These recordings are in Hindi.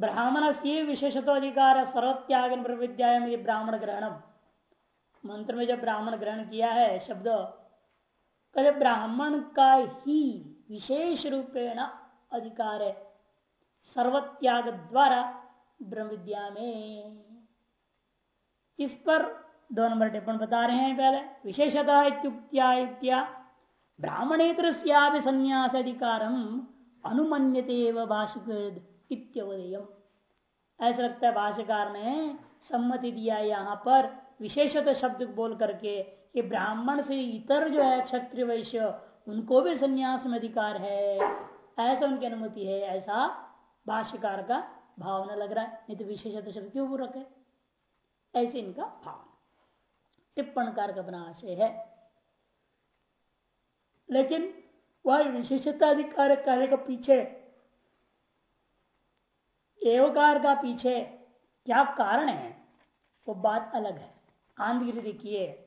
ब्राह्मण से विशेषतो अधिकार सर्वत्याग विद्या ब्राह्मण ग्रहणम मंत्र में जब ब्राह्मण ग्रहण किया है, शब्द, कहे, ब्राह्मण का ही विशेष रूपेण अधिकार है। सर्वत्याग द्वारा ब्रह्म विद्या में इस पर दो नंबर टिप्पण बता रहे हैं पहले। विशेषतः इत्युक्त्या ब्राह्मणेतर संन्यास अधिकार अनुमन्यते भाषिक इत्यवदेयम। ऐसा लगता है भाष्यकार ने सम्मति दिया यहाँ पर, विशेषतः शब्द बोल करके कि ब्राह्मण से इतर जो है क्षत्रिय वैश्य, उनको भी संन्यास में अधिकार है। ऐसा उनकी अनुमति है, ऐसा भाष्यकार का भावना लग रहा है। नहीं तो विशेषतः शब्द क्यों रखे ऐसे इनका भावना टिप्पणकार का बना आशय है। लेकिन वह विशेषता अधिकार कार्य का पीछे एवकार का पीछे क्या कारण है? वो बात अलग है। आनंदगिरी देखिए।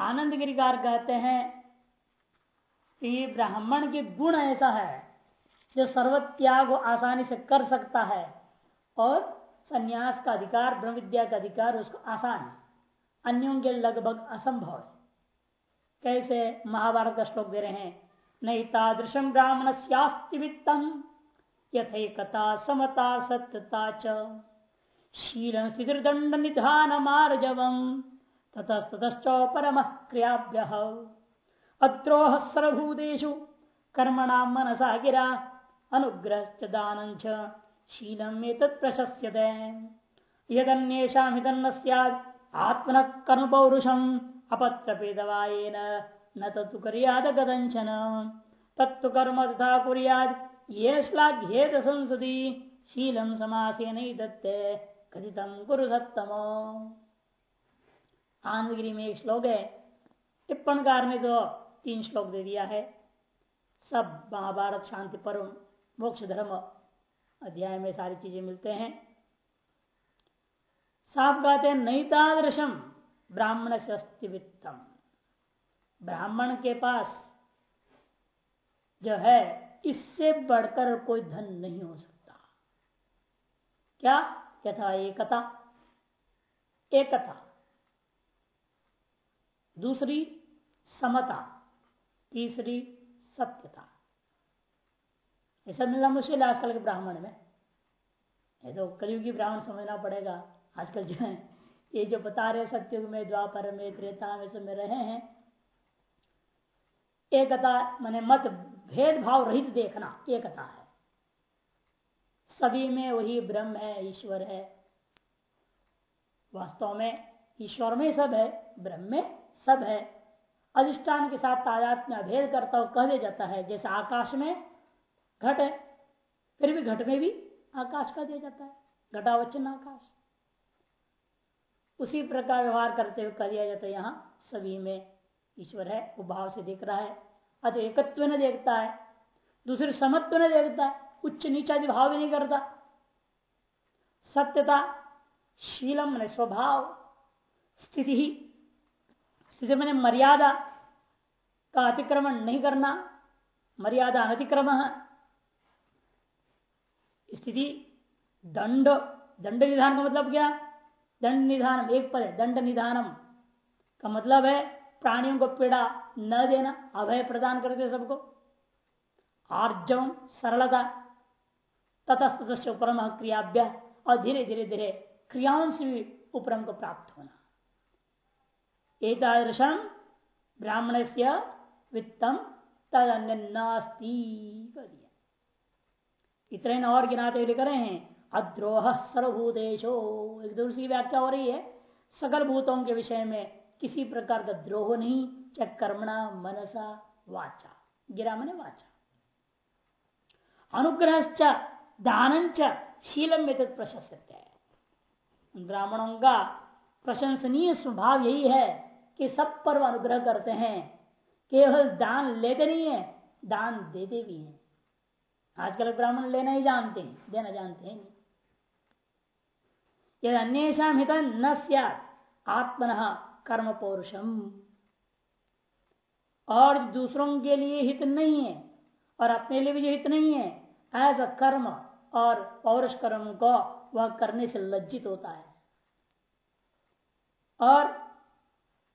आनंद गिरिकार कहते हैं कि ब्राह्मण के गुण ऐसा है जो सर्वत्याग आसानी से कर सकता है और संन्यास का अधिकार ब्रह्म विद्या का अधिकार उसको आसान है। अन्यों के लगभग असंभव है। कैसे महाभारत का श्लोक दे रहे हैं नहीं तादृशम ब्राह्मण वित्तम यथेकता, समता, सत्यता च। शील स्थितिदंड निधान मार्जवम ततस्तश्च परम क्रियाभ्य। अत्रोह सर्वभूतेषु, कर्मणा मनसा गिरा अनुग्रह दान शीलम प्रशस्यते। यदन्येषां हितन्न स्यात्, आत्मन कर्म पौरुषम अपत्रपेदवायेन। न तत्तु कर्याद गदंचन तत्व कर्म तथा कुरियाद ये श्लाघ्येत संसदी शीलम समासे नहीं दत्ते कथितम गुरु सत्तमो। आनंदगिरी में एक श्लोक है। टिप्पणकार ने तो तीन श्लोक दे दिया है। सब महाभारत शांति पर्व मोक्ष धर्म अध्याय में सारी चीज़ें मिलते हैं। साफ़ कहते हैं नैतादृशम ब्राह्मण से ब्राह्मण के पास जो है इससे बढ़कर कोई धन नहीं हो सकता। क्या? यथा एकता। एकता। दूसरी समता। तीसरी सत्यता। ये सब मिलना मुश्किल है आजकल के ब्राह्मण में। ये तो कलयुगी ब्राह्मण समझना पड़ेगा। आजकल जो है, ये जो बता रहे सत्युग में, द्वापर में त्रेता में सब में रहे हैं। एकता माने मत भेदभाव रहित देखना एकता है। सभी में वही ब्रह्म है, ईश्वर है। वास्तव में ईश्वर में सब है, ब्रह्म में सब है। अधिष्ठान के साथ तादात में अभेद करता हुआ कह दिया जाता है, जैसे आकाश में घट है, फिर भी घट में भी आकाश का दिया जाता है घटावचन आकाश। उसी प्रकार व्यवहार करते हुए कह दिया जाता है, यहाँ सभी में ईश्वर है वो भाव से देख रहा है। अतः एकत्व न देखता है। दूसरे समत्व न देखता है। उच्च नीचादि भाव भी नहीं करता। सत्यता शीलम ने स्वभाव। स्थिति ही, स्थिति मैंने मर्यादा का अतिक्रमण नहीं करना। मर्यादा अनतिक्रम स्थिति दंड दंड निधान का मतलब क्या? दंड निधानम, एक पद है, दंड निधानम का मतलब है प्राणियों को पीड़ा न देना, अभय प्रदान करते सबको। आर्जव सरलता ततस्त उपरम क्रियाभ्य, और धीरे धीरे धीरे क्रियाओं से भी उपरम को प्राप्त होना। एकदृशम ब्राह्मण से वित्तम तद अन्य कर और गिनाते हुए रहे हैं, अद्रोह सर्वभूतेशो एक दूसरी व्याख्या हो रही है, सकल भूतों के विषय में किसी प्रकार का द्रोह नहीं कर्मणा मनसा वाचा। गिरा मने वाचा। अनुग्रह दान शीलम में प्रशस्त। है ब्राह्मणों का प्रशंसनीय स्वभाव यही है कि सब पर अनुग्रह करते हैं। केवल दान लेते नहीं है, दान देते भी हैं। आजकल ब्राह्मण लेना ही जानते हैं, देना जानते हैं नहीं। यदि अन्यषा हित न आत्मन कर्म पौरुषम और दूसरों के लिए हित नहीं है और अपने लिए भी जो हित नहीं है ऐसा कर्म और पौरुष कर्म को वह करने से लज्जित होता है। और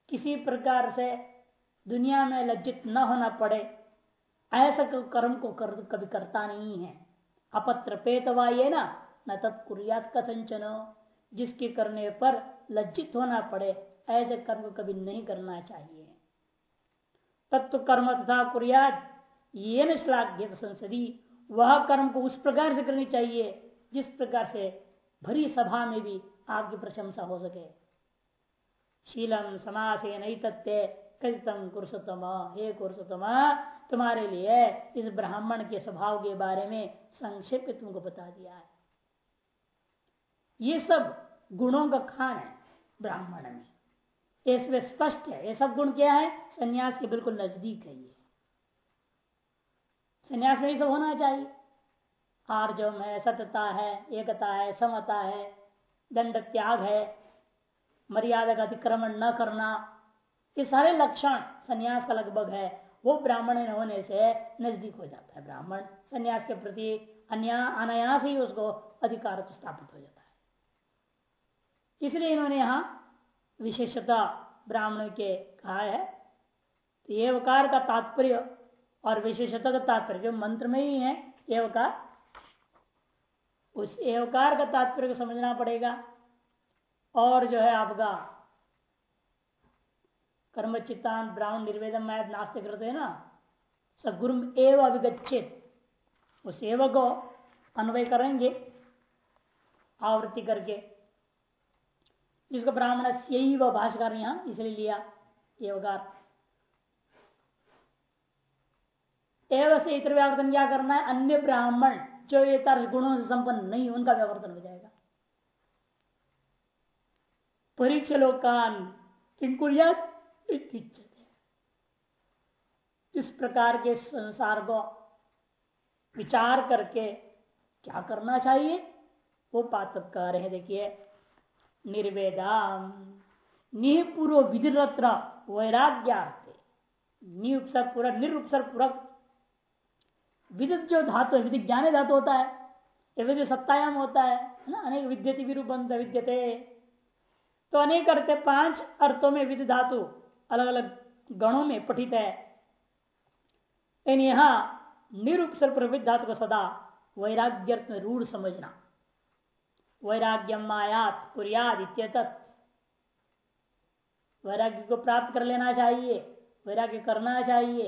किसी प्रकार से दुनिया में लज्जित न होना पड़े ऐसा कर्म को कर, कभी करता नहीं है। अपत्र पेतवा ये ना न तत्कुरियात कथंचन जिसके करने पर लज्जित होना पड़े ऐसे कर्म को कभी नहीं करना चाहिए। तत्व कर्म तथा कुरियात ये न श्लाघ्य संसदी। वह कर्म को उस प्रकार से करनी चाहिए, जिस प्रकार से भरी सभा में भी आपकी प्रशंसा हो सके। शीलम समासे नहीं तत्व कथितम कुरुषोत्तम हे कुरुषोत्तम तुम्हारे लिए इस ब्राह्मण के स्वभाव के बारे में संक्षेप तुमको बता दिया है। ये सब गुणों का खान है ब्राह्मण में। इसमें स्पष्ट है। ये सब गुण क्या है? सन्यास के बिल्कुल नज़दीक है ये। सन्यास में ये सब होना चाहिए। आर्जम है, सतता है, एकता है, समता है, दंड त्याग है, मर्यादा का अतिक्रमण न करना। ये सारे लक्षण सन्यास का लगभग है। वो ब्राह्मण होने से नज़दीक हो जाता है ब्राह्मण। सन्यास के प्रति अन्य अनायास ही उसको अधिकार तो स्थापित हो जाता है। इसलिए इन्होंने यहाँ विशेषता ब्राह्मण के कहा है तो एवकार का तात्पर्य और विशेषता का तात्पर्य, जो मंत्र में ही है एवकार उस एवकार का तात्पर्य को समझना पड़ेगा। और जो है आपका कर्म चित्तान ब्राह्मण निर्वेदन मैथ नास्ते करते हैं ना स गुरु एव अभिगछित उस एव को अन्वय करेंगे, आवृत्ति करके। जिसको ब्राह्मण से यही वह भाषाकार यहाँ इसलिए लिया एवकार एवं से इतर व्यावर्तन क्या करना है? अन्य ब्राह्मण, जो ये तर्ज गुणों से संपन्न नहीं, उनका व्यावर्तन हो जाएगा। परीक्षा लोकान इस प्रकार के संसार को विचार करके क्या करना चाहिए? वो बात कह रहे हैं, देखिए। निर्वेदाम निपूर्व विधिरत्र वैराग्यार्थ। निपसर पूरक निरुपसर पूरक विदित जो धातु है विदित ज्ञान धातु होता है। विद्युत सत्तायाम होता है ना? अनेक विद्यति विरूपंत विद्यते। तो अनेक अर्थ, पाँच अर्थों में विधि धातु अलग अलग गणों में पठित है। यहाँ निरुपसर प्रवृत्त धातु को सदा वैराग्य में रूढ़ समझना। वैराग्यम मायात कुरियाद वैराग्य को प्राप्त कर लेना चाहिए, वैराग्य करना चाहिए।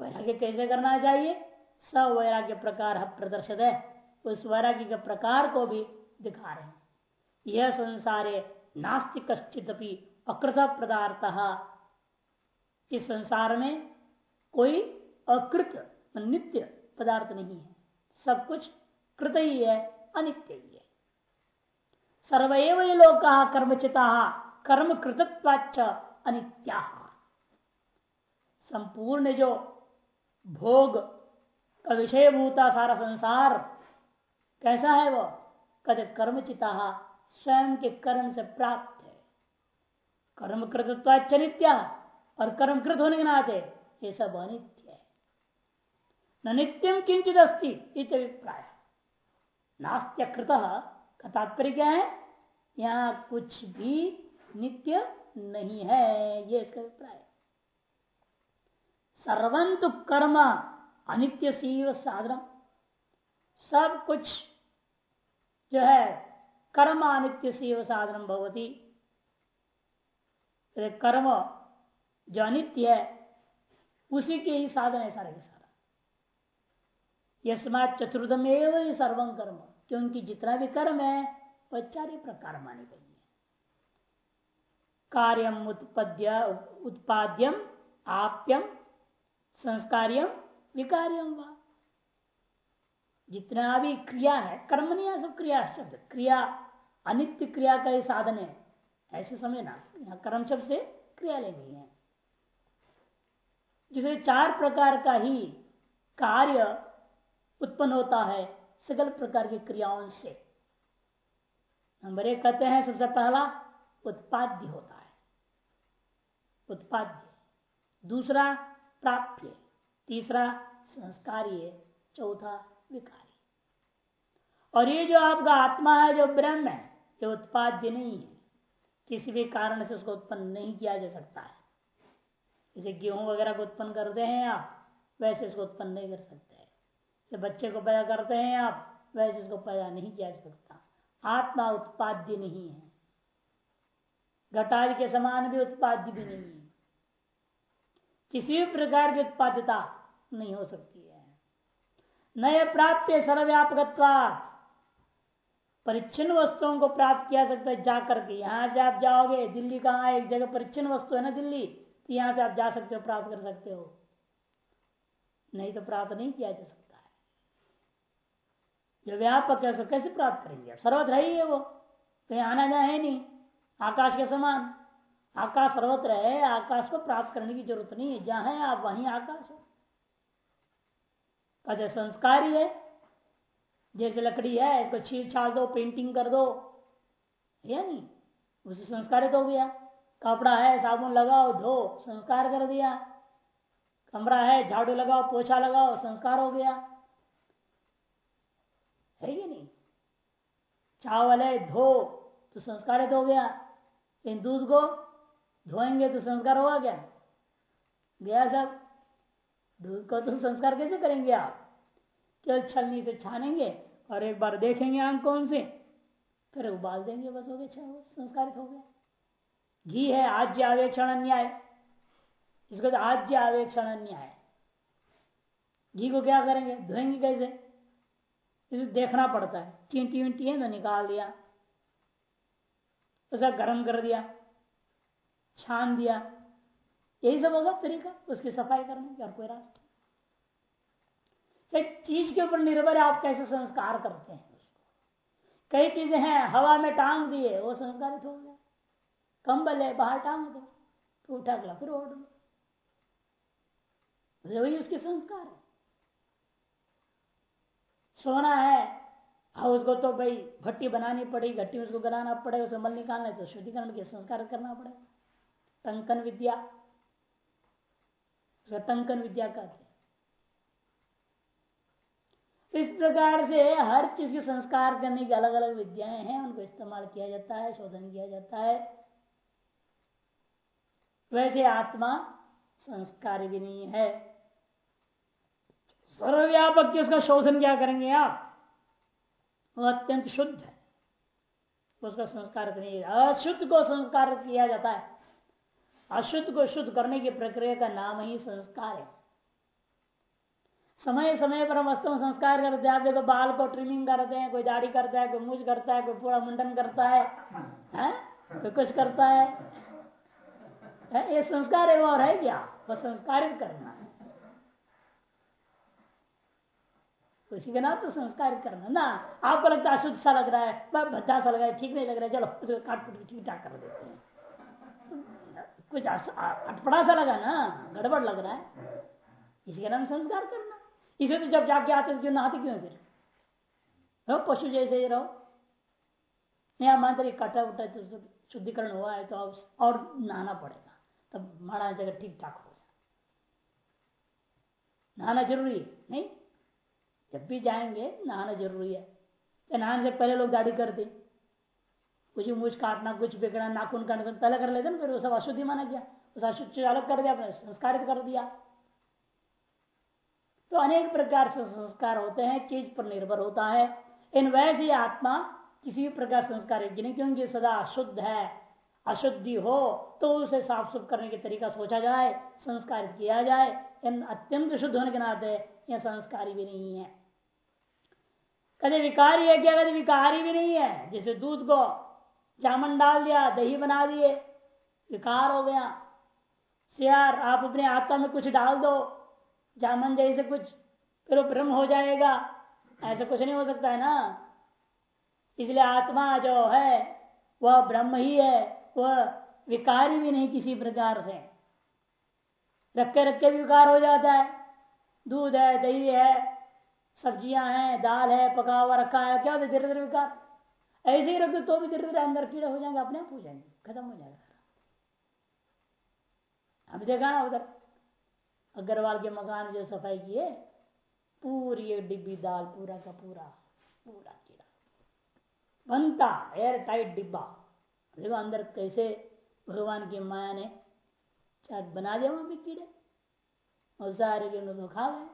वैराग्य कैसे करना चाहिए? स वैराग्य प्रकार प्रदर्शित है। उस वैराग्य के प्रकार को भी दिखा रहे हैं। यह संसारे नास्तिक अकृत पदार्थ। इस संसार में कोई अकृत, नित्य पदार्थ नहीं है। सब कुछ कृत ही है। अनित्य। ही है सर्वएव ये लोग कर्मचिता कर्म कृतत्वाच अनित्या। संपूर्ण जो भोग का विषय भूता सारा संसार, कैसा है वो? कद कर्मचिता स्वयं के कर्म से प्राप्त है। कर्म कृतत्वाच नित्या और कर्म कृत होने के नाते ये सब अनित्य है। नित्यम किंचित अस्ति अभिप्राय। नास्त्य कृत का तात्पर्य क्या है? यहाँ कुछ भी नित्य नहीं है, ये इसका अभिप्राय सर्वंतु कर्म अनित्य सीव साधन सब कुछ जो है कर्म अनित्य सीव साधन भवती कर्म जो अनित्य है, उसी के ही साधन है सारे सारा। यस्मात चतुर्दम एवं सर्वम कर्म। क्योंकि जितना भी कर्म है वह चार ही प्रकार माने गई है। कार्यम उत्पद्य उत्पाद्यम आप्यम संस्कार्यम विकार्यम व। जितना भी क्रिया है कर्म नहीं सब क्रिया, शब्द क्रिया, अनित्य क्रिया का ही साधन है। ऐसे समय ना, यहाँ कर्म शब्द से क्रिया लेनी है। जिसमें चार प्रकार का ही कार्य उत्पन्न होता है सकल प्रकार की क्रियाओं से। नंबर एक कहते हैं, सबसे पहला, उत्पाद्य होता है। उत्पाद्य। दूसरा, प्राप्य। तीसरा, संस्कार्य। चौथा, विकारी। और ये जो आपका आत्मा है, जो ब्रह्म है, ये उत्पाद्य नहीं है। किसी भी कारण से उसको उत्पन्न नहीं किया जा सकता है। जैसे गेहूँ वगैरह को उत्पन्न करते हैं आप, वैसे इसको उत्पन्न नहीं कर सकते। जैसे बच्चे को पैदा करते हैं आप, वैसे इसको पैदा नहीं किया जा सकता। आत्मा उत्पाद्य नहीं है। घटाल के समान भी उत्पाद्य भी नहीं है। किसी भी प्रकार की उत्पाद्यता नहीं हो सकती है। नए प्राप्त सर्वव्यापक परिच्छिन्न वस्तुओं को प्राप्त किया सकता है जाकर के। यहाँ से आप जाओगे, दिल्ली कहाँ एक जगह परिच्छिन्न वस्तु है ना दिल्ली? तो यहाँ से आप जा सकते हो, प्राप्त कर सकते हो। नहीं तो प्राप्त नहीं किया जा सकता। जो व्यापक है उसको कैसे प्राप्त करेंगे? सर्वत्र ही है वो। कहीं आना जाए है नहीं। आकाश के समान। आकाश सर्वत्र है, आकाश को प्राप्त करने की ज़रूरत नहीं है। जहाँ है आप, वहीं आकाश है। कहते संस्कार ही। जैसे लकड़ी है, इसको छील छाल दो पेंटिंग कर दो। या नहीं? उसे संस्कारित हो गया। कपड़ा है, साबुन लगाओ, धो, संस्कार कर दिया। कमरा है, झाड़ू लगाओ, पोछा लगाओ, संस्कार हो गया। है कि नहीं। चावल है, धो तो संस्कारित हो गया। लेकिन दूध को धोएँगे तो संस्कार होगा क्या? गया सब दूध को तो संस्कार कैसे करेंगे आप? केवल छलनी से छानेंगे और एक बार देखेंगे आँख कौन से? फिर उबाल देंगे बस, हो गया संस्कारित हो गया। घी है आज्य आवेक्षण अन्याय। इसको तो आज्य आवेक्षण अन्याय घी को क्या करेंगे? धोएँगे कैसे? इसे देखना पड़ता है। चींटी विंटी है तो निकाल दिया, उसे गर्म कर दिया, छान दिया। यही सब होगा तरीका, उसकी सफ़ाई करने की और कोई रास्ता एक चीज़ के ऊपर निर्भर है आप कैसे संस्कार करते हैं उसको। कई चीज़ें हैं, हवा में टांग दिए, वो संस्कारित हो गया। कंबल है, बाहर टांग दो तो उठा गया फिर ओढ़ लो वही उसके संस्कार है। सोना है। हाँ उसको तो भाई भट्टी बनानी पड़ेगी घट्टी उसको बनाना पड़ेगा उसे मल निकालना है तो शुद्धिकरण के संस्कार करना पड़ेगा टंकन विद्या टंकन विद्या कहते इस प्रकार से हर चीज़ के संस्कार करने की अलग अलग विद्याएँ हैं, उनको इस्तेमाल किया जाता है, शोधन किया जाता है। वैसे आत्मा संस्कार भी नहीं है। सर्वव्यापक उसका शोधन क्या करेंगे आप? वो अत्यंत शुद्ध है। उसका संस्कार नहीं है। अशुद्ध को संस्कार किया जाता है। अशुद्ध को शुद्ध करने की प्रक्रिया का नाम ही संस्कार है। समय समय पर हम वस्तु संस्कार करते हैं। आप देखो बाल को ट्रिमिंग करते हैं कोई दाढ़ी करता है कोई मुझ करता है कोई पूरा मुंडन करता है, है? कोई कुछ करता है, है? ये संस्कार है और है क्या? वह संस्कारित करना। है उसी के नाम तो संस्कार करना। ना, आपको लगता है अशुद्ध सा लग रहा है भद्दा सा लग रहा है, ठीक नहीं लग रहा है, चलो, उसको काट पीट ठीक ठाक कर देते हैं। कुछ अटपड़ा सा लगा ना, गड़बड़ लग रहा है। इसी का नाम संस्कार करना। इसे तो जब जाके आते क्यों नहाते क्यों फिर? रहो, पशु जैसे ही रहो। नहीं मानते कटा उटा तो शुद्धिकरण हुआ है तो और नहाना पड़ेगा। तब माड़ा जगह ठीक ठाक हो गया। नहाना ज़रूरी है, नहीं? जब भी जाएँगे, नहाना ज़रूरी है। तो नहाने से पहले लोग दाढ़ी करते कुछ मुझ काटना, कुछ बिगड़ना नाखून काटना पहले कर लेते ना फिर वो सब अशुद्धि माना गया। उस अशुद्ध अलग कर दिया, अपने संस्कारित कर दिया। तो अनेक प्रकार से संस्कार होते हैं, चीज़ पर निर्भर होता है। इन वैसे आत्मा किसी भी प्रकार संस्कार नहीं क्योंकि सदा अशुद्ध है। अशुद्धि हो तो उसे साफ़ सुफ करने के तरीका सोचा जाए, संस्कारित किया जाए। इन अत्यंत शुद्ध होने के नाते यह संस्कारी भी नहीं है। कभी विकारी है क्या? कभी विकारी भी नहीं है। जैसे दूध को जामन डाल दिया, दही बना दिए, विकार हो गया। सियार, आप अपने आत्मा में कुछ डाल दो। जामन जैसे कुछ, फिर वो ब्रह्म हो जाएगा। ऐसा कुछ नहीं हो सकता है ना? इसलिए आत्मा जो है, वह ब्रह्म ही है। वह विकारी भी नहीं किसी प्रकार से। रखे रखे भी विकार हो जाता है। दूध है, दही है सब्ज़ियाँ हैं, दाल है पका हुआ रखा है, क्या होता है धीरे धीरे विकार ऐसे ही रखते तो भी धीरे धीरे अंदर कीड़े हो जाएँगे, अपने आप हो जाएँगे, खत्म हो जाएगा अभी देखा ना उधर, अग्रवाल के मकान जो सफ़ाई किए पूरी एक डिब्बी दाल, पूरा का पूरा पूरा कीड़ा। बनता एयर टाइट डिब्बा। देखो अंदर कैसे भगवान की माया ने चाहे बना दिया वहाँ भी कीड़े। और सारे कीड़े तो खा गए।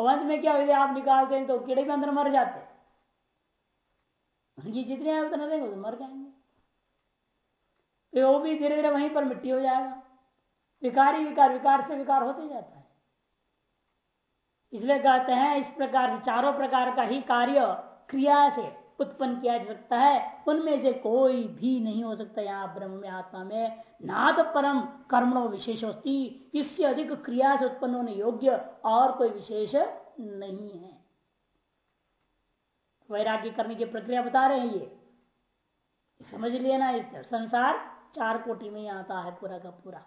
और अंत में क्या हुआ आप निकालते हैं तो कीड़े भी अंदर मर जाते ये जितने आप उतना तो मर जाएँगे। वो भी धीरे धीरे वहीं पर मिट्टी हो जाएगा। विकारी विकार विकार से विकार होते जाता है। इसलिए कहते हैं, इस प्रकार से चारों प्रकार का ही कार्य क्रिया से उत्पन्न किया जा सकता है। उनमें से कोई भी नहीं हो सकता यहाँ ब्रह्म में, आत्मा में। नाद परम कर्मणों विशेष होती इससे अधिक क्रिया से उत्पन्न होने योग्य और कोई विशेष नहीं है। वैराग्य करने की प्रक्रिया बता रहे हैं ये। समझ लिया ना इस संसार? चार कोटि में आता है पूरा का पूरा।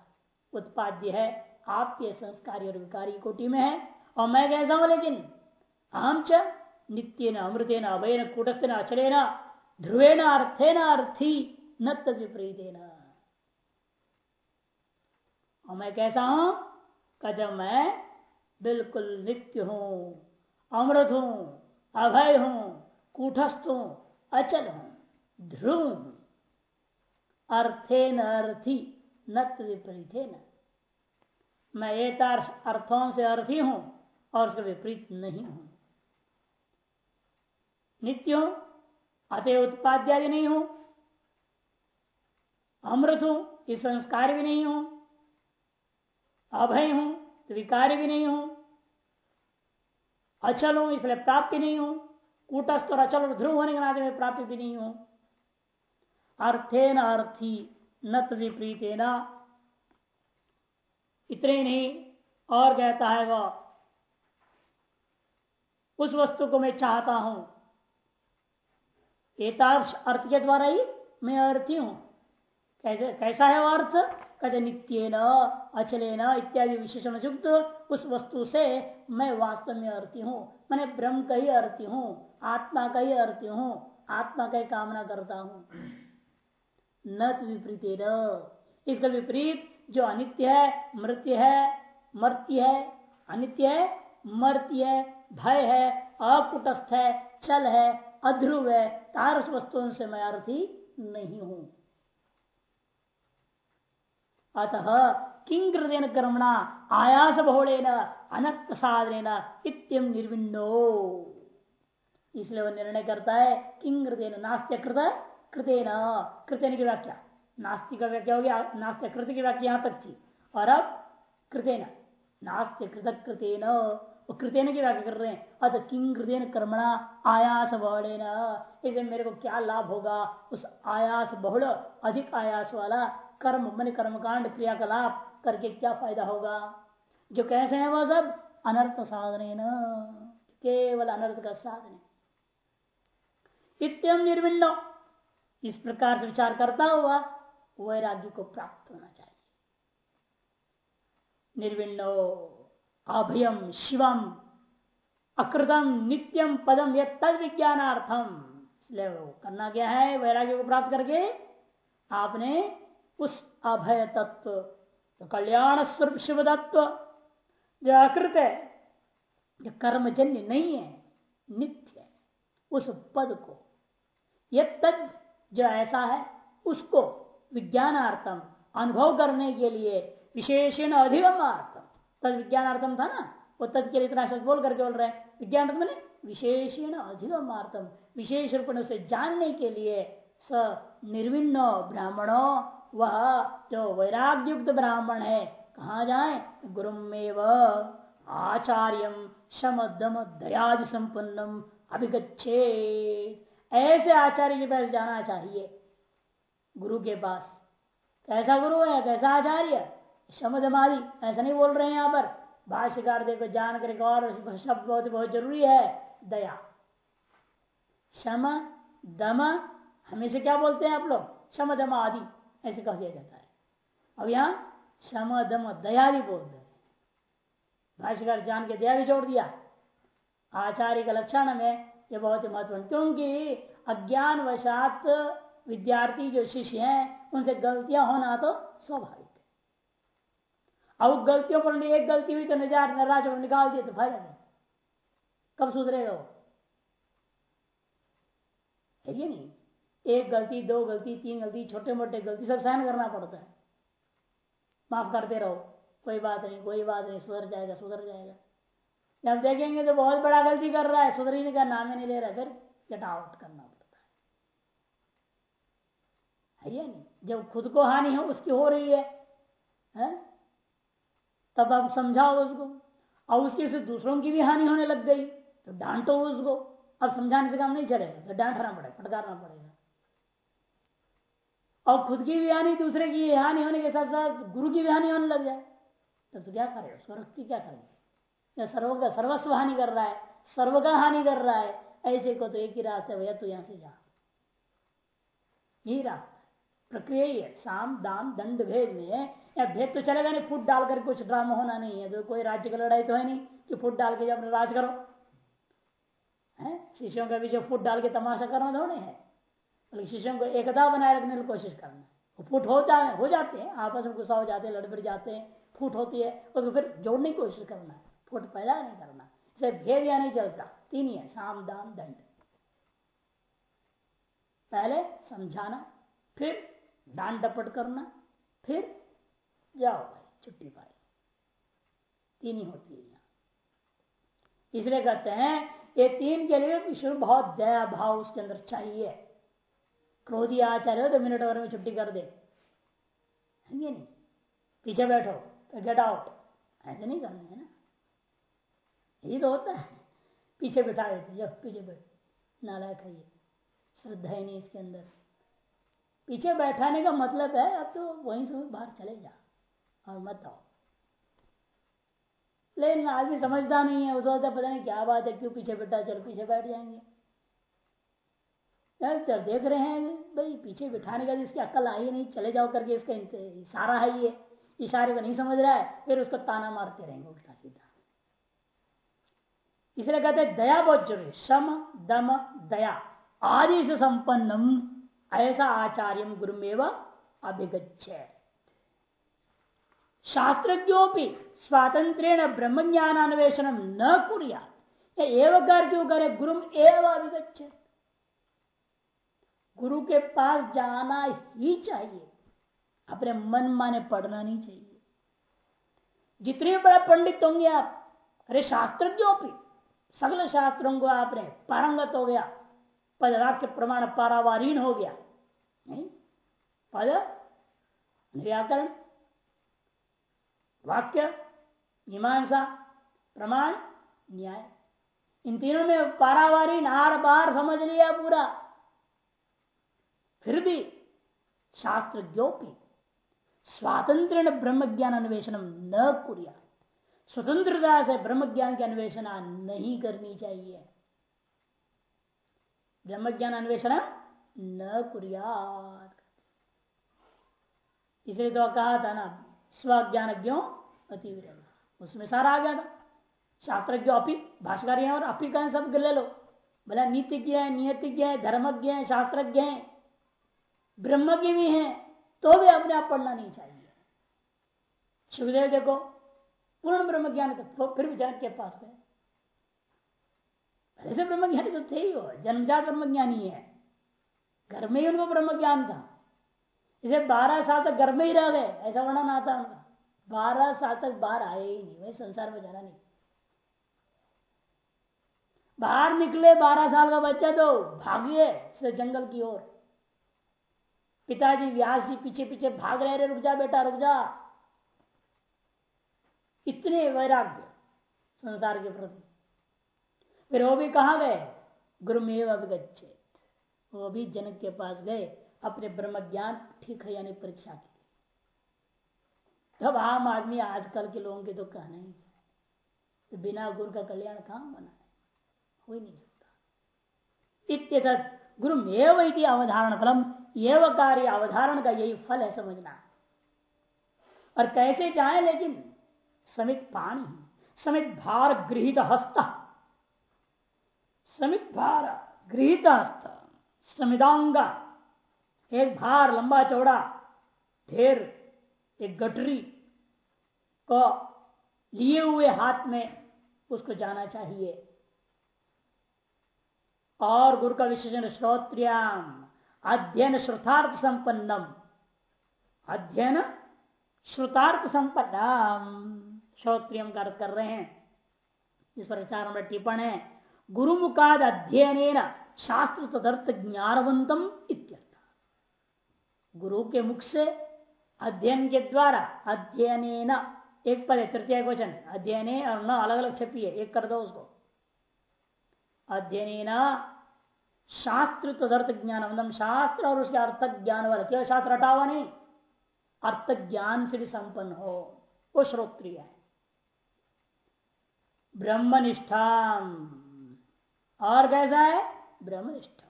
उत्पाद्य है। आपके संस्कारी और विकारी कोटि में है। और मैं कैसा हूँ लेकिन? आम च नित्य न अमृत न अभय न कूटस्थ न अचले न ध्रुवे न अर्थे न अर्थी न तद विपरीत मैं कैसा हूँ? कदम मैं बिल्कुल नित्य हूँ, अमृत हूँ, अभय हूँ, कूटस्थ हूँ, अचल हूँ, ध्रुव हूँ। अर्थे न अर्थी न विपरीत न मैं एक अर्थों से अर्थी हूँ और उसका विपरीत नहीं हूँ। नित्य हूँ अतः उत्पाद्यादि नहीं हूँ। अमृत हूँ इस संस्कार भी नहीं हूँ। अभय हूँ तो विकार भी नहीं हूँ। अचल हूँ, इसलिए प्राप्ति नहीं हूँ। कूटस्थ और अचल और ध्रुव होने के नाते में प्राप्ति भी नहीं हूँ। अर्थे न अर्थी न तदिप्रीत न इतने नहीं, और कहता है वह, उस वस्तु को मैं चाहता हूँ एतार्श अर्थ के द्वारा ही मैं अर्थी हूँ। कैसे, कैसा है वो अर्थ? कहते नित्य न अचले न इत्यादि विशेषण युक्त उस वस्तु से मैं वास्तव में अर्थी हूँ। मैंने ब्रह्म का ही अर्थी हूँ, आत्मा का ही अर्थी हूँ, आत्मा का ही कामना करता हूँ। न विपरीत इसका विपरीत जो अनित्य है, मृत्यु है, मर्त्य है, अनित्य है, मर्त्य है, भय है, अकुटस्थ है, चल है अध्रुव है, तारस वस्तुओं से मैं अर्थी नहीं हूँ। अतः किंकृतेन कर्मणा, आयास बहुलेन, अनक्त साधन इत्यम निर्विन्नो। इसलिए वह निर्णय करता है किंकृतेन नास्त्य कृत, कृतेन कृतेन की व्याख्या। नास्तिक का व्याख्या हो गया नास्त्य कृत की व्याख्या यहाँ तक थी। और अब कृतेन नास्त्य कृत कृतेन। कृतेन की व्याख्या कर रहे हैं। अत किंग कृतेन कर्मणा आयास बहुड़े इसे मेरे को क्या लाभ होगा? उस आयास बहुड़ अधिक आयास वाला कर्म, मन कर्मकांड, क्रियाकलाप करके क्या फ़ायदा होगा? जो कैसे है वह सब? अनर्थ साधने न केवल अनर्थ का साधन इत्यम निर्विण्ण इस प्रकार से विचार करता हुआ वैराग्य को प्राप्त होना चाहिए। निर्विण्णो अभयम शिवम अकृतम नित्यम पदम यद तद विज्ञानार्थम इसलिए करना क्या है, वैराग्य को प्राप्त करके आपने उस अभय तत्व तो कल्याण स्वरूप शिव तत्व जो अकृत है, जो कर्मजन्य नहीं है, नित्य है, उस पद को यद तद जो ऐसा है, उसको विज्ञानार्थम अनुभव करने के लिए विशेषण अधिगमार्थम तद विज्ञानार्थम था ना? वो तद के लिए इतना शब्द बोल करके बोल रहे हैं। विज्ञान मैंने विशेषण अधिगमार्थम विशेष रूप से जानने के लिए स निर्विन्न ब्राह्मणों वह जो वैराग्युक्त ब्राह्मण है, कहा जाए? गुरुमेव आचार्यम शम दम दयादि संपन्नम अभिगछे ऐसे आचार्य के पास जाना चाहिए। गुरु के पास। कैसा गुरु है? कैसा आचार्य? शमदमादि ऐसा नहीं बोल रहे हैं यहाँ पर। भाष्यकार देखो जान कर और शब्द बहुत बहुत ज़रूरी है। दया। शम, दम हमेशा क्या बोलते हैं आप लोग? शम आदि ऐसे कह दिया जाता है। अब यहाँ शम दया भी बोलते हैं। भाष्यकार जान के दया भी जोड़ दिया। आचार्य के लक्षण में यह बहुत ही महत्वपूर्ण, क्योंकि अज्ञान वशात विद्यार्थी जो शिष्य हैं, उनसे गलतियाँ होना तो स्वाभाविक। अब गलतियों पर एक गलती हुई तो नजार नाराज़ निकाल दिए तो फ़ायदा नहीं। कब सुधरेगा वो? है ये नहीं। एक गलती दो गलती तीन गलती छोटे मोटे गलती सब सहन करना पड़ता है। माफ़ करते रहो। कोई बात नहीं कोई बात नहीं सुधर जाएगा सुधर जाएगा। जब देखेंगे तो बहुत बड़ा गलती कर रहा है सुधर ही का नाम ही नहीं ले रहा फिर आउट करना पड़ता है ये नहीं? जब खुद को हानि हो उसकी हो रही है, है? तब आप समझाओ उसको। और उसके से दूसरों की भी हानि होने लग गई तो डांटो उसको। अब समझाने से काम नहीं चलेगा तो डांटना पड़ेगा, फटकारना पड़ेगा। और खुद की भी हानि, दूसरे की हानि होने के साथ साथ गुरु की भी हानि होने लग जाए, तब तो क्या करे उसको के क्या करेंगे? सर्व का सर्वस्व हानि कर रहा है, सर्व का हानि कर रहा है, ऐसे को तो एक ही रास्ता भैया, तू यहाँ से जा। यही रास्ता प्रक्रिया ही है, साम, दाम, दंड, भेद में या भेद तो चलेगा नहीं, फुट डालकर कुछ ड्रामा होना नहीं है तो कोई राज्य की लड़ाई तो है नहीं कि फूट डाल के जब राज करो। है? शिष्यों के पीछे फूट डाल के तमाशा करना थोड़े है। बल्कि शिष्यों को एकता बनाए रखने की कोशिश करना। वो फुट होता है, हो जाते हैं, आपस में गुस्सा हो जाते हैं लड़ जाते हैं, फूट होती है, उसको फिर जोड़ने की कोशिश करना। फुट पैदा नहीं करना। इसे भेद या नहीं चलता, तीन ही है, साम, दाम, दंड। पहले समझाना, फिर डांट डपट करना, फिर जाओ भाई, छुट्टी पाई। तीन ही होती है यहाँ। इसलिए कहते हैं, ये तीन के लिए विष्णु बहुत दया भाव उसके अंदर चाहिए। क्रोधी आचार्य हो तो मिनट भर में छुट्टी कर दे। नहीं? पीछे बैठो गेट आउट ऐसे नहीं करना है ना। यही तो होता है। पीछे बैठा देते यह पीछे बैठ। नालायक है ये। श्रद्धा ही नहीं इसके अंदर। पीछे बैठाने का मतलब है, अब तो वहीं से बाहर चले जा। और मत आओ। लेकिन आदमी समझता नहीं है उस वक्त पता नहीं क्या बात है, क्यों पीछे बैठा, चल पीछे बैठ जाएँगे। जब देख रहे हैं भाई, पीछे बिठाने का इसकी अक्ल आई नहीं, चले जाओ करके इसका इशारा है ये। इशारे को नहीं समझ रहा है, फिर उसको ताना मारते रहेंगे, उल्टा सीधा। इसलिए कहते हैं, दया बहुत ज़रूरी सम, दम, दया। आदि से संपन्नम, ऐसा आचार्य गुरुमेव अभिगछे शास्त्रज्ञों स्वातंत्र ब्रह्म ज्ञान अन्वेषण न कुरिया क्यों करे गुरु एवं अभिगछे गुरु के पास जाना ही चाहिए। अपने मन माने पढ़ना नहीं चाहिए। जितने बड़ा पंडित होंगे आप, अरे शास्त्रज्ञों भी सगल शास्त्रों को आपने पारंगत हो गया पद वाक्य प्रमाण पारावारीन हो गया। नहीं, पद व्याकरण वाक्य, मीमांसा, प्रमाण, न्याय। इन तीनों में पारावारी, नार, बार, समझ लिया पूरा। फिर भी शास्त्रज्ञोपी स्वातंत्र ब्रह्म ज्ञान अन्वेषण न कुरिया। स्वतंत्रता से ब्रह्म ज्ञान की अन्वेषण नहीं करनी चाहिए। ब्रह्म ज्ञान अन्वेषण न कुरिया। इसलिए तो कहा था ना स्वज्ञान ज्ञो अति उसमें सारा आ गया था। शास्त्रज्ञ अपी भाषाकार और अपी का सब ले लो। बोला नीतिज्ञ है नियतिज्ञ है, धर्मज्ञ है, शास्त्रज्ञ है, ब्रह्मज्ञ भी है तो भी अपने आप पढ़ना नहीं चाहिए। सुखदेव देखो, पूर्ण ब्रह्म ज्ञान तो फिर भी जनक के पास गए। ऐसे ब्रह्म ज्ञानी तो थे ही हो, जन्मजात ब्रह्म ज्ञानी है। घर में ही उनको ब्रह्म ज्ञान था। इसे बारह साल तक घर में ही रह गए, ऐसा वर्णन आता उनका। बारह साल तक बाहर आए ही नहीं, वही संसार में जाना नहीं। बाहर निकले, बारह साल का बच्चा तो भागिए जंगल की ओर। पिताजी व्यास जी पीछे पीछे भाग रहे रे रुक जा बेटा, रुक जा। इतने वैराग्य संसार के प्रति। फिर वो भी कहा गए? गुरुमेव अभिगछे वो भी जनक के पास गए। अपने ब्रह्म ज्ञान ठीक है यानी परीक्षा की तब आम आदमी आजकल के लोगों के तो कहना ही तो बिना गुरु का कल्याण कहाँ बना है? हो ही नहीं सकता। इत्यत गुरु में अवधारण फलम, एवं कार्य अवधारण का यही फल है समझना। और कैसे चाहे लेकिन समित पाणी, समित भार गृहित हस्त, समित भार गृहित हस्त, समिदांग एक भार लंबा चौड़ा, ढेर, एक गठरी को लिए हुए हाथ में उसको जाना चाहिए। और गुरु का विशेषण, श्रोत्रियाम, अध्ययन श्रुतार्थ संपन्नम। अध्ययन श्रुतार्थ संपन्नम। श्रोत्रियम का अर्थ कर रहे हैं। जिस पर चार नंबर टिप्पण है। गुरुमुखाद अध्ययन शास्त्र तदर्थ ज्ञानवंतम गुरु के मुख से अध्ययन के द्वारा अध्ययन एक पद है, तृतीय क्वेश्चन, अध्ययन और न अलग अलग छपी है, एक कर दो उसको। अध्ययन शास्त्र तदर्थ ज्ञान मतलब शास्त्र और उसके अर्थ ज्ञान वाले, केवल शास्त्र हटा हुआ नहीं अर्थ ज्ञान से भी संपन्न हो, वो श्रोत्रिय है। ब्रह्मनिष्ठा और कैसा है? ब्रह्मनिष्ठा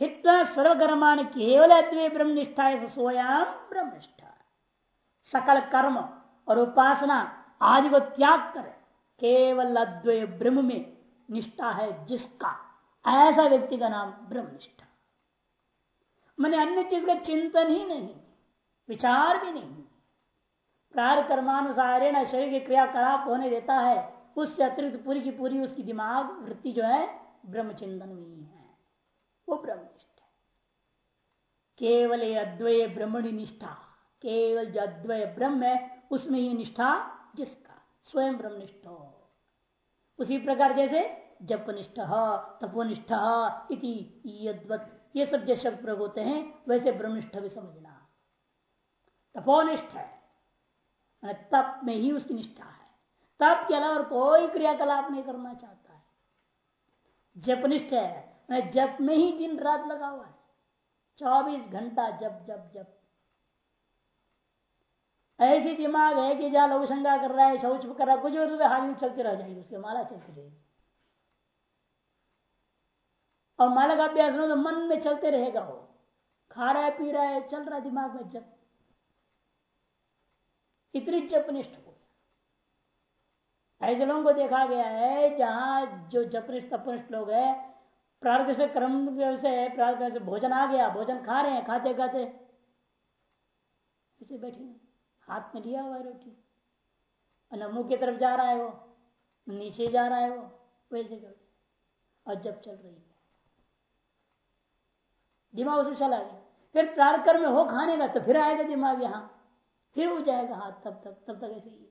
हित सर्वकर्मा केवल अद्वय ब्रह्मनिष्ठा सोयाम ब्रह्मनिष्ठा। सकल कर्म और उपासना आदि को त्याग कर, केवल अद्वय ब्रह्म में निष्ठा है जिसका, ऐसा व्यक्ति का नाम ब्रह्म निष्ठा मैंने अन्य चीज़ का चिंतन ही नहीं, विचार भी नहीं। प्रार कर्मानुसार शरीर की क्रियाकलाप होने देता है, उससे अतिरिक्त पूरी की पूरी उसकी दिमाग वृत्ति जो है ब्रह्म चिंतन में ही है। वो ब्रह्मनिष्ठ है। केवल अद्वय ब्रह्मणि निष्ठा, केवल जो अद्वय ब्रह्म है, उसमें ही निष्ठा जिसका? स्वयं ब्रह्मनिष्ठ हो। उसी प्रकार जैसे जपनिष्ठ, तपोनिष्ठ इति ये सब जैसे शब्द प्रयोग होते हैं, वैसे ब्रह्मनिष्ठ भी समझना। तपोनिष्ठ है। तप में ही उसकी निष्ठा है। तप के अलावा कोई क्रियाकलाप नहीं करना चाहता है। जपनिष्ठ है जप में ही दिन रात लगा हुआ है। चौबीस घंटा जब जब जब ऐसी दिमाग है कि जहाँ लघु संज्ञा कर रहा है, शौच कर रहा है, कुछ और हाथ में चलती रह जाएगी, उसके माला चलती रहेगी। और माला का अभ्यास तो मन में चलते रहेगा वो। खा रहा है, पी रहा है, चल रहा है दिमाग में जब इतनी जपनिष्ठ हो ऐसे लोगों को देखा गया है, जहाँ जो जपनिष्ठ तपनिष्ठ लोग है प्रार्थ से क्रम से प्रार्थ से भोजन आ गया, भोजन खा रहे हैं, खाते खाते। इसे बैठे हाथ में लिया हुआ रोटी। और मुँह की तरफ़ जा रहा है वो। नीचे जा रहा है वो। वैसे कर। और जब चल रही है। दिमाग उसमें चला गया। फिर प्रारकर में हो खाने का तो फिर आएगा दिमाग यहाँ। फिर हो जाएगा हाथ, तब तक तब तक ऐसे ही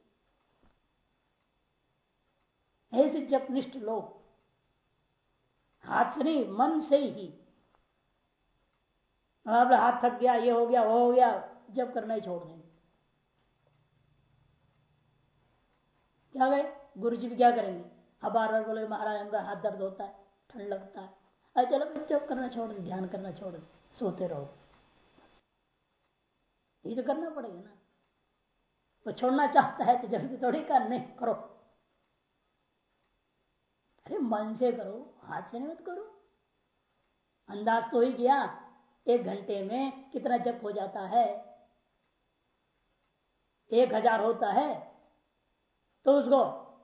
ऐसे जपनिष्ठ लोग हाथ से नहीं मन से ही। अब हाथ थक गया, ये हो गया, वो हो गया, जब करना ही छोड़ देंगे। क्या करें? गुरु जी भी क्या करेंगे? अब बार बार बोले महाराज, हमका हाथ दर्द होता है, ठंड लगता है। अरे चलो जब करना छोड़ दे ध्यान करना छोड़ दे सोते रहो। ये तो करना पड़ेगा ना। वो छोड़ना चाहता है तो जल्दी थोड़ी कर नहीं करो। अरे मन से करो, हाथ से मत करो। अंदाज तो ही किया, एक घंटे में कितना जप हो जाता है। एक हज़ार होता है तो उसको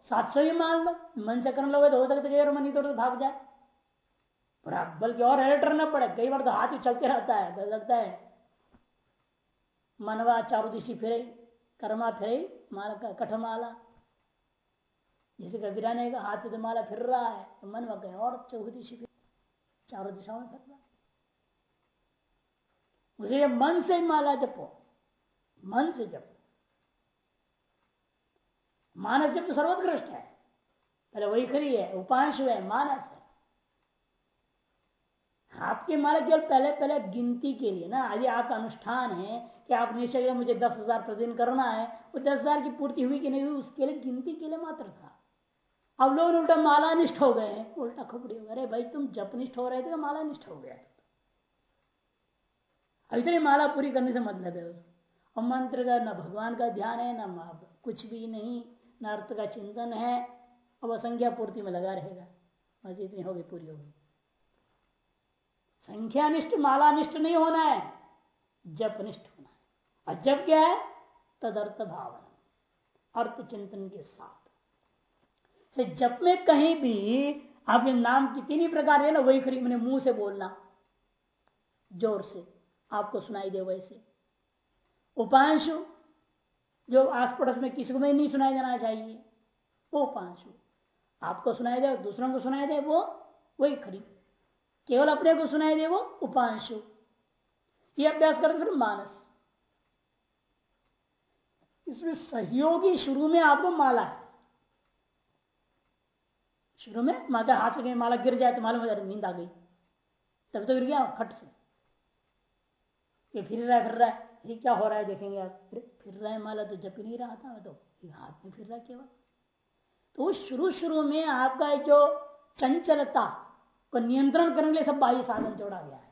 सात सौ ही मान लो, मन से करने लोगे तो हो सकता है मन ही तो भाग जाए। बल्कि और एडिट करना पड़े, कई बार तो हाथ ही चलते रहता है लगता है, मनवा चारों दिशी फिरे, कर्मा फिरे माला कठमाला। जैसे कबीरा ने का हाथ तो माला फिर रहा है। तो मन कहीं, और चौथी दिशी फिर। चारों दिशाओं में फिर रहा उसे मन से माला जपो। मन से जपो। मानस जब तो सर्वोत्कृष्ट है। पहले वही खरी है उपांश है मानस है। आपके माला केवल पहले पहले गिनती के लिए ना, यदि आपका अनुष्ठान है कि आप निश्चय मुझे दस हज़ार प्रतिदिन करना है, वो दस हज़ार की पूर्ति हुई कि नहीं हुई, उसके लिए गिनती के लिए मात्र था। अब लोग उल्टा माला निष्ठ हो गए उल्टा खोपड़ी हो गए। भाई, तुम जपनिष्ठ हो रहे थे माला निष्ठ हो गया इतनी माला पूरी करने से मतलब है और मंत्र का न भगवान का ध्यान है, न कुछ भी नहीं, न अर्थ का चिंतन है। अब संख्या पूर्ति में लगा रहेगा। बस इतनी होगी, पूरी होगी। संख्यानिष्ठ, मालानिष्ठ नहीं होना है। जपनिष्ठ होना है। और जब क्या है? तदर्थ भावना। अर्थ चिंतन के साथ। से जप में कहीं भी आपके नाम की तीन ही प्रकार है ना, वही करीब मैंने मुँह से बोलना। ज़ोर से, आपको सुनाई दे वैसे। उपांशु, जो आस पड़ोस में किसी को नहीं सुनाई देना चाहिए, वो उपांशु। आपको सुनाई दे, दूसरों को सुनाई दे, वो वही खरी। केवल अपने को सुनाई दे, वो उपांशु। ये अभ्यास करते फिर मानस। इसमें सहयोगी शुरू में आपको माला है। शुरू में माता हाथ से माला गिर जाए तो मालूम हो जाए नींद आ गई। तब तो गिर गया खट से। ये फिर रहा है, फिर रहा है। क्या हो रहा है देखेंगे आप। फिर रहा है माला तो जब ही नहीं रहा था तो ये हाथ में फिर रहा केवल। तो शुरू शुरू में आपका जो चंचलता को नियंत्रण करने के लिए सब बाह्य साधन जोड़ा गया है।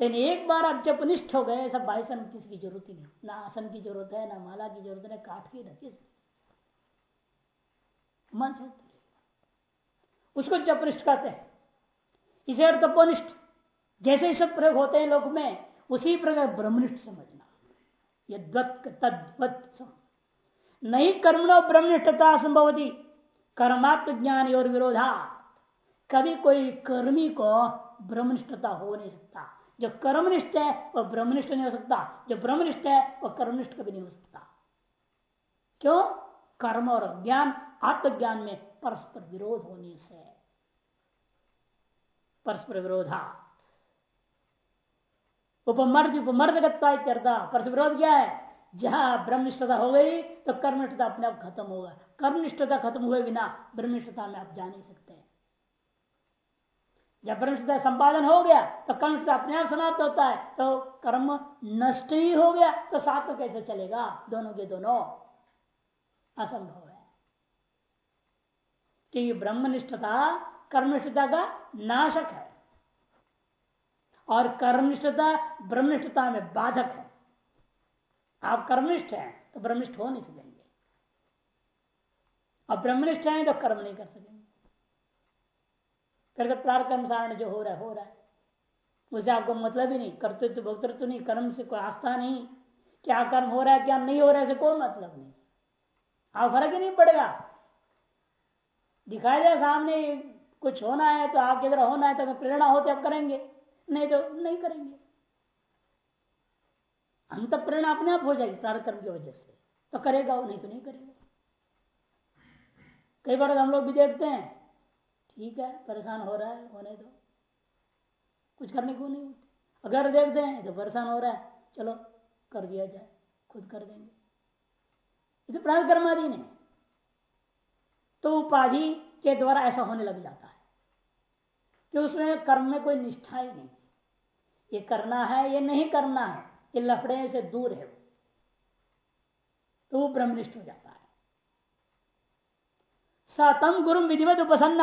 लेकिन एक बार आप जब निष्ठ हो गए, सब बाह्य साधन किसी की ज़रूरत ही नहीं। ना आसन की ज़रूरत है, ना माला की ज़रूरत है काट की, ना किस। मन से उसको जपनिष्ठ कहते हैं। इसे और तपोनिष्ठ जैसे सब प्रयोग होते हैं लोक में, उसी प्रकार ब्रह्मनिष्ठ समझना। यद्वत तद्वत नहीं कर्मणो ब्रह्मनिष्ठता संभवती, कर्मात्म ज्ञान और विरोधा कभी कोई कर्मी को ब्रह्मनिष्ठता हो नहीं सकता। जो कर्मनिष्ठ है, वह ब्रह्मनिष्ठ नहीं हो सकता। जो ब्रह्मनिष्ठ है, वह कर्मनिष्ठ कभी नहीं हो सकता। क्यों? कर्म और ज्ञान आत्मज्ञान में परस्पर विरोध होने से, परस्पर विरोधा उपमर्द उपमर्द करता, परस्पर विरोध क्या है? जहाँ ब्रह्मनिष्ठता हो गई तो कर्मनिष्ठता अपने आप खत्म होगा कर्मनिष्ठता खत्म हुए बिना ब्रह्मनिष्ठता में आप जा नहीं सकते। जब ब्रह्मनिष्ठता संपादन हो गया तो कर्मनिष्ठता अपने आप समाप्त होता है तो कर्म नष्ट ही हो गया तो साथ में कैसे चलेगा? दोनों के दोनों असंभव है। कि ब्रह्मनिष्ठता कर्मनिष्ठता का नाशक है। और कर्मनिष्ठता ब्रह्मनिष्ठता में बाधक है। आप कर्मनिष्ठ हैं तो ब्रह्मनिष्ठ हो नहीं सकेंगे। और ब्रह्मनिष्ठ हैं तो कर्म नहीं कर सकेंगे। फिर तो प्रार कर्म सारण जो हो रहा है, हो रहा है। उसे आपको मतलब ही नहीं, कर्तृत्व, भोक्तृत्व नहीं, कर्म से कोई आस्था नहीं। क्या कर्म हो रहा है, क्या नहीं हो रहा है कोई मतलब नहीं। आप फ़र्क ही नहीं पड़ेगा। दिखाई दे सामने कुछ होना है तो आपके तरह होना है तो प्रेरणा होते आप करेंगे। नहीं तो नहीं करेंगे। अंत प्रेरणा अपने आप हो जाएगी प्रारंभ कर्म की वजह से। तो करेगा वो, नहीं तो नहीं करेगा। कई बार हम लोग भी देखते हैं, ठीक है, परेशान हो रहा है, होने दो। कुछ करने को नहीं होती। अगर देखते हैं तो परेशान हो रहा है, चलो, कर दिया जाए, खुद कर देंगे। ये तो प्राण कर्माधीन है। तो उपाधि के द्वारा ऐसा होने लग जाता है कि उसमें कर्म में कोई निष्ठा ही नहीं ये करना है, ये नहीं करना है, ये लफड़े से दूर है तो वो ब्रह्मनिष्ठ हो जाता है। सतम गुरु विधिवत उपसन्न,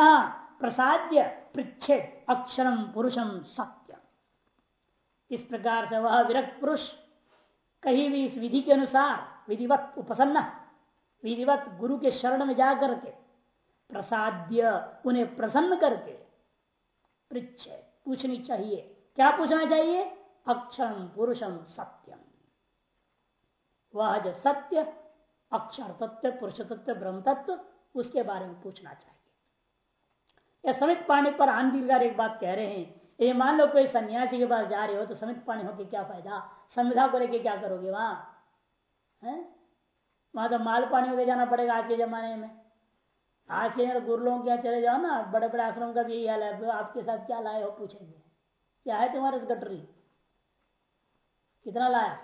प्रसाद्य पृछेद अक्षरम पुरुषम सत्य इस प्रकार से वह विरक्त पुरुष, कहीं भी इस विधि के अनुसार विधिवत उपसन्न, विधिवत गुरु के शरण में जाकर के प्रसाद्य, उन्हें प्रसन्न करके पृछ पूछनी चाहिए। क्या पूछना चाहिए? अक्षरम पुरुषम सत्यम वह जो सत्य, अक्षर तत्व, पुरुष तत्व, ब्रह्म तत्व, उसके बारे में पूछना चाहिए। या समित पाणी पर आंदीगार एक बात कह रहे हैं, ये मान लो कोई सन्यासी के पास जा रहे हो तो समित पानी होके क्या फ़ायदा? संविधा को लेके क्या करोगे वहाँ? वहाँ तो माल पानी होके जाना पड़ेगा आज के जमाने में। आज के गुरलों के यहाँ चले जाओ ना बड़े बड़े आश्रम का भी यही हाल है आपके साथ क्या लाए हो पूछेंगे। क्या है तुम्हारे गटरी कितना लाया?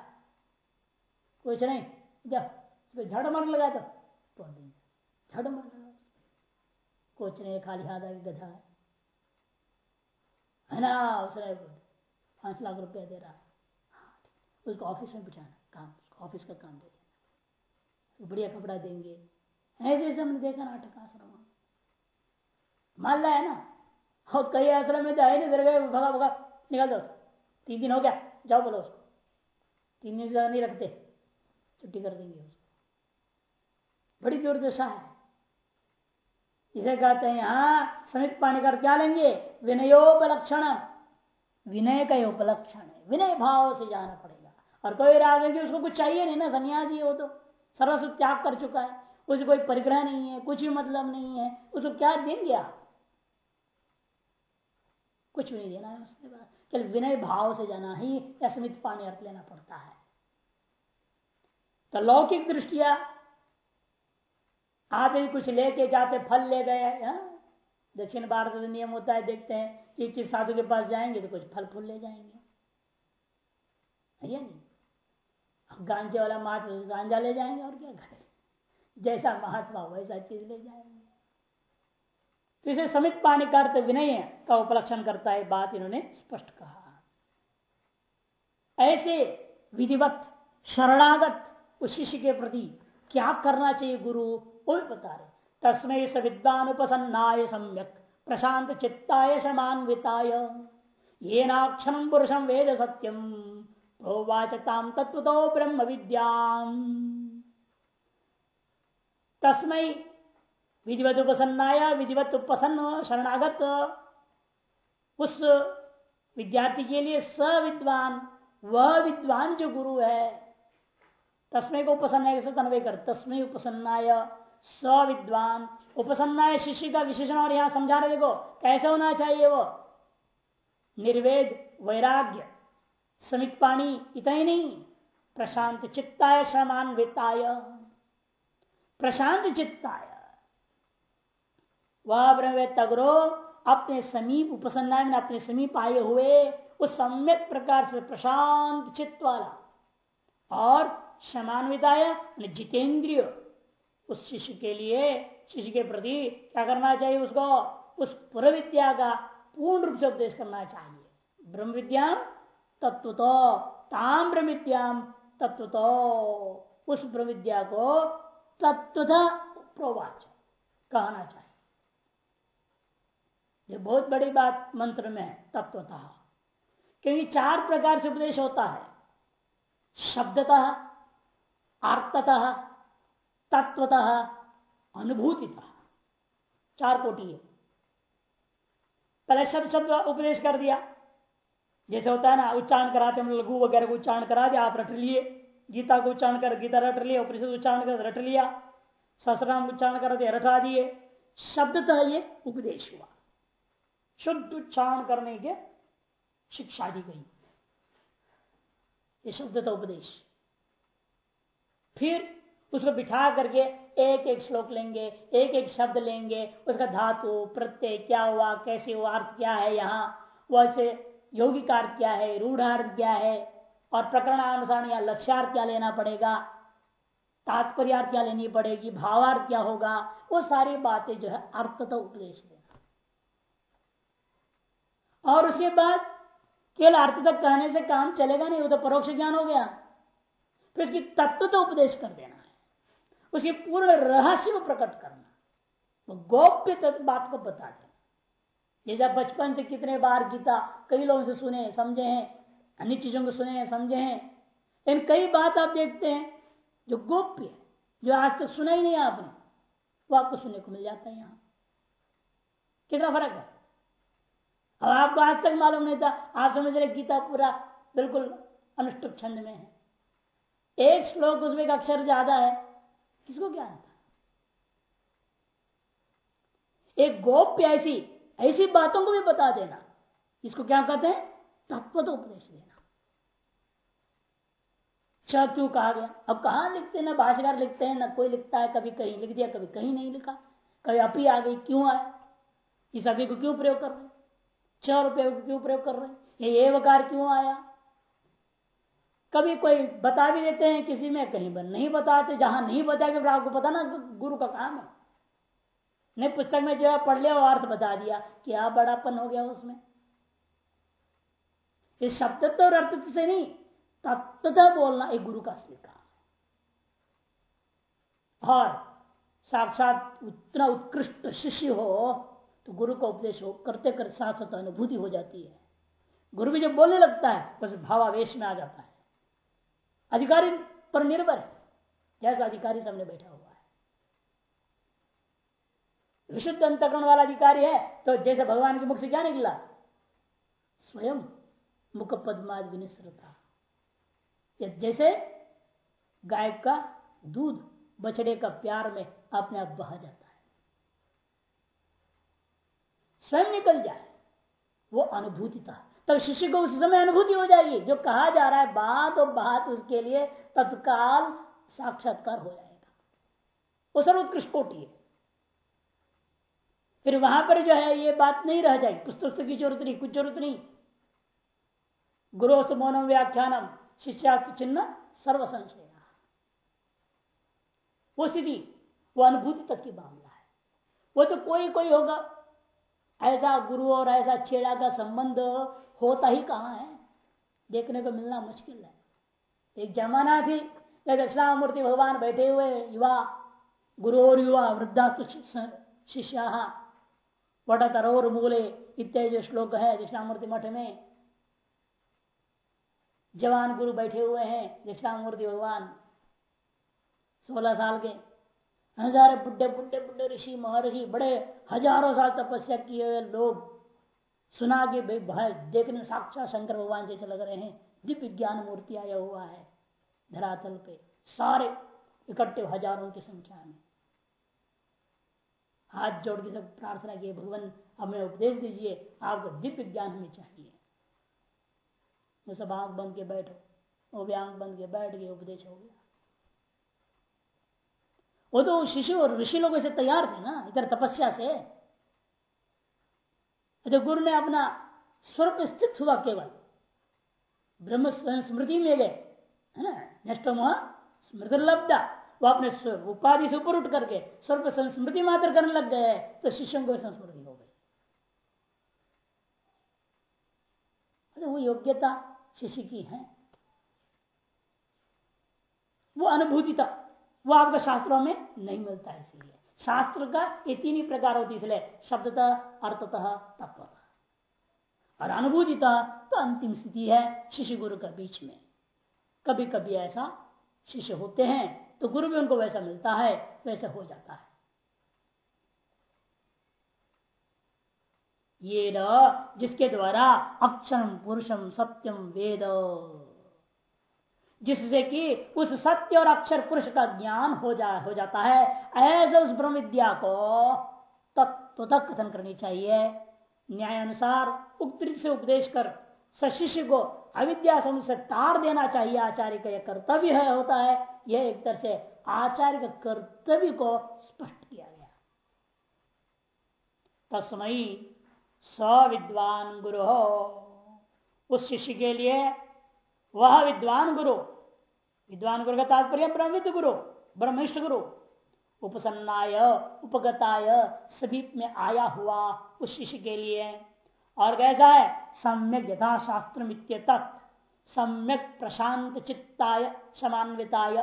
कुछ नहीं। जब झड़ मर लगा तो। तो झड़ मर लगा कुछ नहीं खाली हाथ आगे गधा है। है ना? उसने पाँच लाख रुपया दे रहा है। हाँ, उसको ऑफ़िस में बिठाना काम उसको ऑफ़िस का काम दे देना। बढ़िया कपड़ा देंगे। ऐसे हमने देखा नाटक आश्रम। मान ला है ना? और कई आश्रम में जाए नहीं गए, भगा भगा, निकाल दो तीन दिन हो गया, जाओ बोलो उसको। तीन दिन ज़्यादा नहीं रखते, छुट्टी कर देंगे उसको। बड़ी दुर्दशा है। इसे कहते हैं यहाँ समित पानी कर क्या लेंगे? विनयोपलक्षण विनय का उपलक्षण है। विनय भाव से जाना पड़ेगा। और कोई राग है उसको कुछ चाहिए नहीं ना, सन्यासी हो तो। सर्वस्व त्याग कर चुका है। उसको कोई परिग्रह नहीं है, कुछ भी मतलब नहीं है, उसको क्या देंगे आप? कुछ भी नहीं देना है उसके बाद चल, विनय भाव से जाना ही अस्मित पानी अर्थ लेना पड़ता है। तो लौकिक दृष्टिया, आप यदि कुछ लेके जाते, फल ले गए हाँ? दक्षिण भारत का नियम होता है, देखते हैं कि किस साधु के पास जाएँगे तो कुछ फल फूल ले जाएँगे। नहीं? गांजे वाला महात्मा गांजा ले जाएँगे और क्या करें? जैसा महात्मा वैसा चीज़ ले जाएँगे। तो इसे समित पानी का अर्थ विनय का उपलक्षण करता है, बात इन्होंने स्पष्ट कहा। ऐसे विधिवत, शरणागत उस शिष्य के प्रति क्या करना चाहिए गुरु? वो भी बता रहे तस्में सविद्वान उपसन्नाय सम्यक, प्रशांत चित्ताय समान्विताय। ये नाक्षण पुरुषम वेद सत्यम प्रोवाचताम तत्व तो ब्रह्म विद्याम। तस्मय विधिवत उपसन्नाया विधिवत उपसन्न शरणागत। उस विद्यार्थी के लिए स विद्वान वह विद्वान जो गुरु है तस्मय को उपसन्न है तन्वय कर? तस्मय उपसन्नाय, सविद्वान। उपसन्नाय शिष्य का विशेषण और यहाँ समझा रहे देखो, कैसे होना चाहिए वो? निर्वेद, वैराग्य समित पाणी इतना ही नहीं, प्रशांत चित्ताय समान समान्विताय प्रशांत चित्ताय वह ब्रह्म तगरो, अपने समीप उपसन्ना में अपने समीप आए हुए उस सम्यक प्रकार से प्रशांत चित्त वाला और समान्विताय जितेंद्रिय। उस शिष्य के लिए, शिष्य के प्रति क्या करना चाहिए उसको? उस पूर्व विद्या का पूर्ण रूप से उपदेश करना चाहिए। ब्रह्म विद्या तत्व तो ताम ब्रह्म विद्याम तत्व तो उस ब्रह्म विद्या को तत्वता प्रोवाच कहना चाहिए। ये बहुत बड़ी बात मंत्र में है तत्वतः क्योंकि चार प्रकार से उपदेश होता है। शब्दतः, आर्ततः तत्वतः अनुभूतितः। चार कोटि है। पहले शब्द शब्द उपदेश कर दिया। जैसे होता है ना, उच्चारण कराते हम लघु वगैरह को उच्चारण करा दिया, आप रट लिए। गीता को उच्चारण कर, गीता रट लिया, उपनिषद उच्चारण कर, रट लिया सहसराम उच्चारण कर दिया रटा दिए। शब्दतः ये उपदेश हुआ। शुद्ध उच्चारण करने के शिक्षा दी गई। ये शब्द तो उपदेश। फिर उसको बिठा करके एक एक श्लोक लेंगे एक एक शब्द लेंगे। उसका धातु, प्रत्यय, क्या हुआ, कैसे हुआ, अर्थ क्या है यहाँ? वैसे यौगिक अर्थ क्या है, रूढ़ार्थ क्या है? और प्रकरणानुसार या लक्ष्यार्थ क्या लेना पड़ेगा तात्पर्यार्थ क्या लेनी पड़ेगी भावार्थ क्या होगा, वो सारी बातें जो है अर्थ तो उपदेश देना और उसके बाद केवल अर्थ तक कहने से काम चलेगा नहीं, वो तो परोक्ष ज्ञान हो गया। फिर उसकी तत्व तो उपदेश कर देना है। उसके पूर्ण रहस्य को प्रकट करना। गोप्य बात को बता देना। जैसा बचपन से कितने बार गीता कई लोगों से सुने, समझे हैं अन्य चीज़ों को सुने हैं समझे हैं। लेकिन कई बात आप देखते हैं जो गोप्य जो आज तक सुना ही नहीं आपने, वो आपको सुनने को मिल जाता है यहाँ। कितना फ़र्क है? अब आपको आज तक मालूम नहीं था आप समझ रहे गीता पूरा बिल्कुल अनुष्टुप छंद में है। एक श्लोक उसमें एक अक्षर ज़्यादा है, किसको क्या था? एक गोप्य ऐसी ऐसी बातों को भी बता देना इसको क्या कहते हैं? तत्व तो उपदेश देना च कहा गया? अब कहा लिखते हैं? ना भाषाकार लिखते हैं, ना कोई लिखता है, कभी कहीं लिख दिया, कभी कहीं नहीं लिखा। कभी अपी आ गई, क्यों आए? इस अभी को क्यों प्रयोग कर रहे चार रुपये को क्यों प्रयोग कर रहे ये एवकार क्यों आया? कभी कोई बता भी देते हैं, किसी में कहीं पर नहीं बताते, जहाँ नहीं बताया फिर आपको पता ना, गुरु का काम है। नहीं, पुस्तक में जो है, पढ़ लिया, वो अर्थ बता दिया क्या बड़ापन हो गया उसमें। इस शब्द तो और अर्थ से नहीं तत्वतः बोलना एक गुरु का असली काम और साक्षात उतना उत्कृष्ट शिष्य हो तो गुरु का उपदेश हो, करते करते साथ साथ अनुभूति हो जाती है। गुरु भी जब बोलने लगता है बस भावावेश में आ जाता है। अधिकारी पर निर्भर है, जैसा अधिकारी सामने बैठा हुआ है। विशुद्ध अंतकरण वाला अधिकारी है तो जैसे भगवान के मुख से क्या निकला? स्वयं मुख पद्माद विनिश्रता जैसे गाय का दूध बछड़े का प्यार में अपने आप बहा जाता है। स्वयं निकल जाए, वो अनुभूति था तब शिष्य को उस समय अनुभूति हो जाएगी, जो कहा जा रहा है बात और बात उसके लिए तत्काल साक्षात्कार हो जाएगा। वो सर्वोत्कृष्ट कोटि है। फिर वहाँ पर जो है ये बात नहीं रह जाएगी। पुस्तक की ज़रूरत नहीं, कुछ ज़रूरत नहीं। गुरु मौनम व्याख्यानम। शिष्यास्त्र चिन्ह सर्व संशय वो स्थिति वो अनुभूति तक की मामला है। वो तो कोई कोई होगा। ऐसा गुरु और ऐसा छेड़ा का संबंध होता ही कहाँ है? देखने को मिलना मुश्किल है। एक जमाना थी जब दक्षिणामूर्ति भगवान बैठे हुए युवा, गुरु और युवा वृद्धा शिष्या वटतरोर मूले इत्यादि जो श्लोक है दक्षिणामूर्ति मठ में जवान गुरु बैठे हुए हैं, दक्षिणामूर्ति भगवान। सोलह साल के। हजारे बुढ़े बुढ़े बुढ़े ऋषि, महर्षि, बड़े हज़ारों साल तपस्या किए हुए लोग। सुना के भाई भाई, देखने साक्षात शंकर भगवान जैसे लग रहे हैं। दिव्य ज्ञान मूर्ति आया हुआ है धरातल पे। सारे इकट्ठे हज़ारों की संख्या में। हाथ जोड़ के सब प्रार्थना किए, भगवान हमें उपदेश दीजिए, आपको दिव्य ज्ञान हमें चाहिए। वो सब आँख बंद के बैठो, वो भी आँख बंद के बैठ गए, उपदेश हो गया। वो तो शिशु और ऋषि लोग ऐसे तैयार थे ना, इधर तपस्या से। तो गुरु ने अपना स्वरूप स्थित हुआ केवल। ब्रह्म स्मृति में गए, है ना? नष्ट स्मृति लब्धा वो अपने उपाधि से ऊपर उठ करके स्वरूप संस्मृति मात्र करने लग गए तो शिष्यों को संस्मृति हो गई। तो वो योग्यता शिष्य की है। वो अनुभूति था वो आपको शास्त्रों में नहीं मिलता है इसीलिए। शास्त्र का ये तीन ही प्रकार होती इसलिए शब्दतः, अर्थतः, तत्वतः। और अनुभूतिता तो अंतिम स्थिति है शिष्य गुरु के बीच में। कभी कभी ऐसा शिष्य होते हैं तो गुरु भी उनको वैसा मिलता है, वैसा हो जाता है। ये जिसके द्वारा अक्षरम पुरुषम सत्यम वेद। जिससे कि उस सत्य और अक्षर पुरुष का ज्ञान हो जा, हो जाता है। ऐसे उस ब्रह्म विद्या को तत्व तक कथन करनी चाहिए। न्याय अनुसार उक्त से उपदेश कर सशिष्य को अविद्या से तार देना चाहिए। आचार्य का यह कर्तव्य है, होता है। यह एक तरह से आचार्य का कर्तव्य को स्पष्ट किया गया। तस्मयी सविद्वान गुरु हो। उस शिष्य के लिए वह विद्वान गुरु विद्वान गुरु का तात्पर्य ब्रह्मविद गुरु ब्रह्मिष्ठ गुरु, उपसन्नाय, उपगताय सभी में आया हुआ उस शिष्य के लिए। और कैसा है? सम्यक यथा शास्त्र सम्यक प्रशांत चित्ताय, समान्विताय।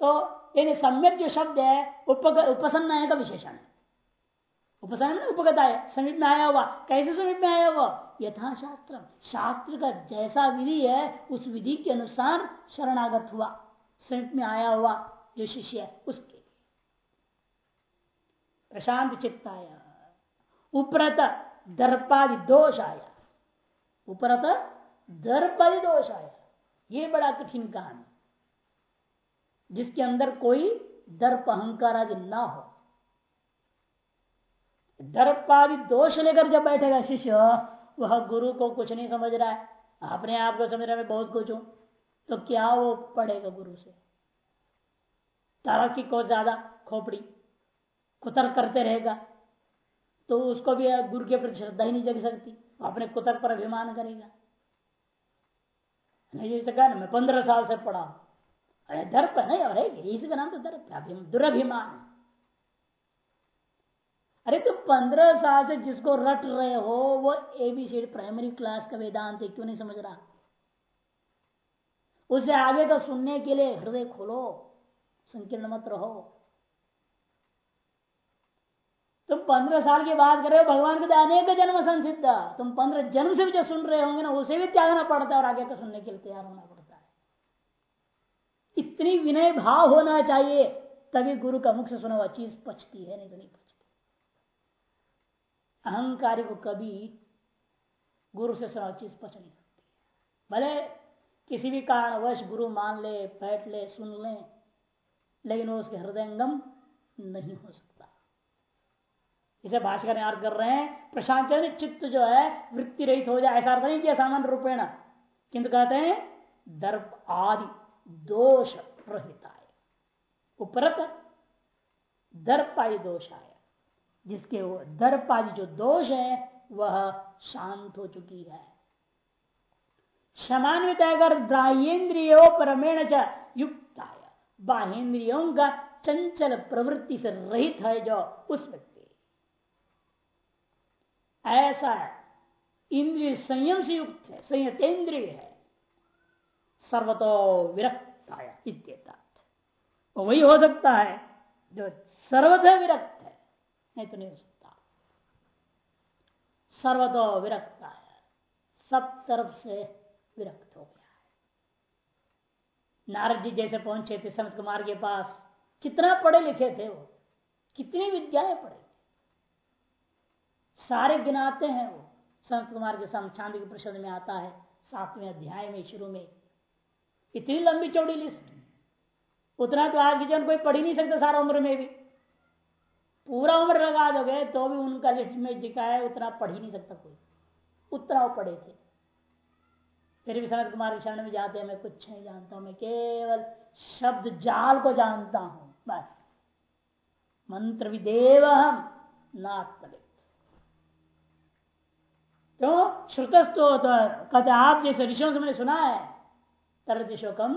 तो यदि सम्यक जो शब्द है, उपग उपसन्न का विशेषण है। उपसन्न उपगता है समीप में आया हुआ। कैसे समीप में आया हुआ? यथा शास्त्र शास्त्र का जैसा विधि है, उस विधि के अनुसार शरणागत हुआ। समीप में आया हुआ जो शिष्य है, उसके। प्रशांत चित्त आया। उपरत दर्पादि दोष आया। उपरत दर्पादि दोष आया। ये बड़ा कठिन काम जिसके अंदर कोई दर्प अहंकार आदि ना हो। दर्पादि दोष लेकर जब बैठेगा शिष्य, वह गुरु को कुछ नहीं समझ रहा है। अपने आप को समझ रहा है बहुत कुछ हूँ। तो क्या वो पढ़ेगा गुरु से? तरक्की को ज़्यादा खोपड़ी, कुतर करते रहेगा। तो उसको भी गुरु के प्रति श्रद्धा ही नहीं जग सकती। अपने कुतर पर अभिमान करेगा। नहीं, जैसे कहा ना, मैं पंद्रह साल से पढ़ा अरे दर्प नहीं और इसका नाम तो दर्प दुराभिमान। अरे तो पंद्रह साल से जिसको रट रहे हो, वो एबीसी प्राइमरी क्लास का वेदांत है, क्यों नहीं समझ रहा? उसे आगे का सुनने के लिए हृदय खोलो, संकीर्ण मत रहो। तुम पंद्रह साल की बात कर रहे हो, भगवान के अनेक जन्म संसिद्ध। तुम पंद्रह जन्म से भी जो सुन रहे होंगे ना, उसे भी त्यागना पड़ता है और आगे का सुनने के लिए तैयार होना पड़ता है। इतनी विनय भाव होना चाहिए, तभी गुरु का मुख से सुना हुआ चीज़ पचती है, नहीं तो नहीं अहंकारी को कभी गुरु से सुना चीज़ पच नहीं सकती। भले किसी भी कारणवश गुरु मान ले, बैठ ले, सुन ले, लेकिन वो उसके हृदयंगम नहीं हो सकता। इसे भाषकर याद कर रहे हैं, प्रशांत चित्त जो है, वृत्ति रहित हो जाए, ऐसा अर्थ नहीं किया सामान्य रूपेण। किंतु कहते हैं, दर्प आदि दोष रहित आय उपरत दर्प आदि दोष आया जिसके वो दर्पादि जो दोष है, वह शांत हो चुकी है। समान्वित अगर बाह्यन्द्रियो परमेण युक्त बाह्यन्द्रियों का चंचल प्रवृत्ति से रहित है जो उस व्यक्ति। ऐसा है, इंद्रिय संयम से युक्त है संयतेन्द्रिय है। सर्वतो विरक्त आया वही हो सकता है जो सर्वतः विरक्त नहीं तो नहीं हो सकता सर्वतो विरक्त है सब तरफ़ से विरक्त हो गया है नारद जी जैसे पहुँचे थे संत कुमार के पास कितना पढ़े लिखे थे वो कितनी विद्याएँ पढ़े सारे गिनाते हैं वो संत कुमार के साथ चांदी के प्रसन्न में आता है सातवें अध्याय में शुरू में इतनी लंबी चौड़ी लिस्ट उतना तो आज की जन कोई पढ़ ही नहीं सकता सारा उम्र में भी पूरा उम्र लगा दोगे तो भी उनका लिस्ट में दिखा है, उतना पढ़ ही नहीं सकता कोई। उतना वो पढ़े थे। फिर भी सनत कुमार शरण में जाते हैं, मैं कुछ नहीं जानता मैं केवल शब्द जाल को जानता हूँ, बस। मंत्र विदेव हम नात्मविद क्यों श्रुतस्तो कहते आप जैसे ऋषियों से मैंने सुना है तरत शोकम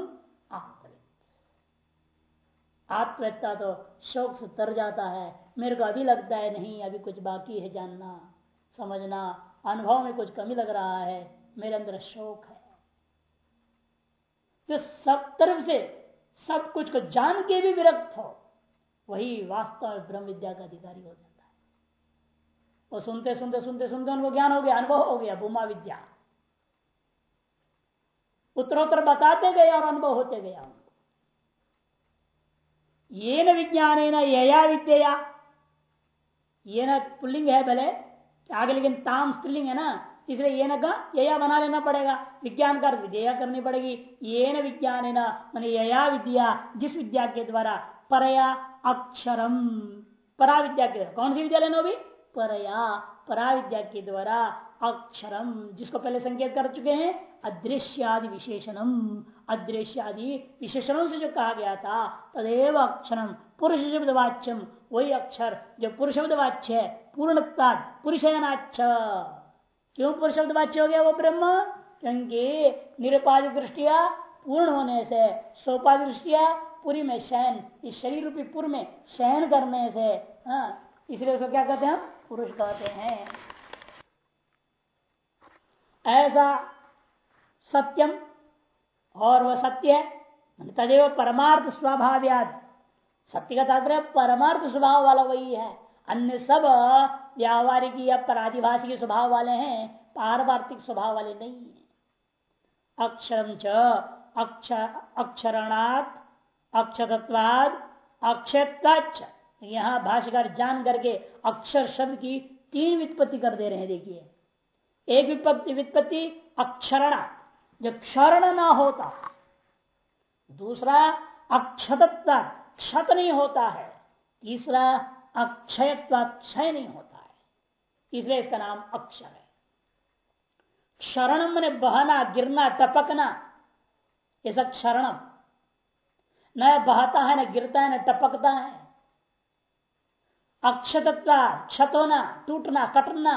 आत्महत्या तो शोक से तर जाता है मेरे को अभी लगता है नहीं, अभी कुछ बाकी है जानना, समझना, अनुभव में कुछ कमी लग रहा है, मेरे अंदर शोक है। जो सब तरफ़ से सब कुछ को जान के भी विरक्त हो, वही वास्तव ब्रह्म विद्या का अधिकारी हो जाता है। वो सुनते सुनते सुनते सुनते उनको ज्ञान हो गया, अनुभव हो गया, भूमा विद्या। उत्तरोत्तर बताते गए और अनुभव होते गया उनको। ये न विज्ञान है ना यया विद्या ये न पुल्लिंग है भले आगे लेकिन ताम स्त्रीलिंग है ना, इसलिए ये न यया बना लेना पड़ेगा। विज्ञान का विद्या करनी पड़ेगी। ये न विज्ञान है ना यया विद्या, जिस विद्या के द्वारा परया अक्षरम। परा विद्या के कौन सी विद्या लेना भी परया परा विद्या के द्वारा अक्षरम, जिसको पहले संकेत कर चुके हैं, अदृश्यादि विशेषणम। अदृश्यादि विशेषणों से जो कहा गया था, तदेव अक्षरम, पुरुष शब्द वाच्यम वही अक्षर, जो पुरुशब्द वाच्य है पूर्णता पुरुषयनाक्ष क्यों पुरुष वाच्य हो गया वो ब्रह्म? क्योंकि निरुपाधिक दृष्टिया पूर्ण होने से सोपाधि दृष्टिया पूरी में शयन, इस शरीर रूपी पूर्व में शयन करने से हाँ इसलिए उसको क्या कहते हैं पुरुष कहते हैं। ऐसा सत्यम, और वह सत्य है, तदेव परमार्थ स्वभाव्याद सत्य का तात्पर्य परमार्थ स्वभाव वाला वही है। अन्य सब व्यावहारिक या पराधिभाषिक स्वभाव वाले हैं पारवार्थिक स्वभाव वाले नहीं है। अक्षरम च अक्षर अक्षरणात् अक्षतत्वाद अक्षताच यहाँ भाष्यकार जान करके अक्षर शब्द की तीन वित्पत्ति कर दे रहे हैं, देखिए। एक विपत्ति वित्पत्ति अक्षरण जो क्षरण ना होता। दूसरा अक्षतत्व क्षत नहीं होता है, तीसरा अक्षयत्व क्षय नहीं होता है इसलिए इसका नाम अक्षर है। क्षरण मैंने बहना, गिरना, टपकना सब क्षरणम। न बहता है, न गिरता है, न टपकता है। अक्षतत्व क्षत होना टूटना, कटना,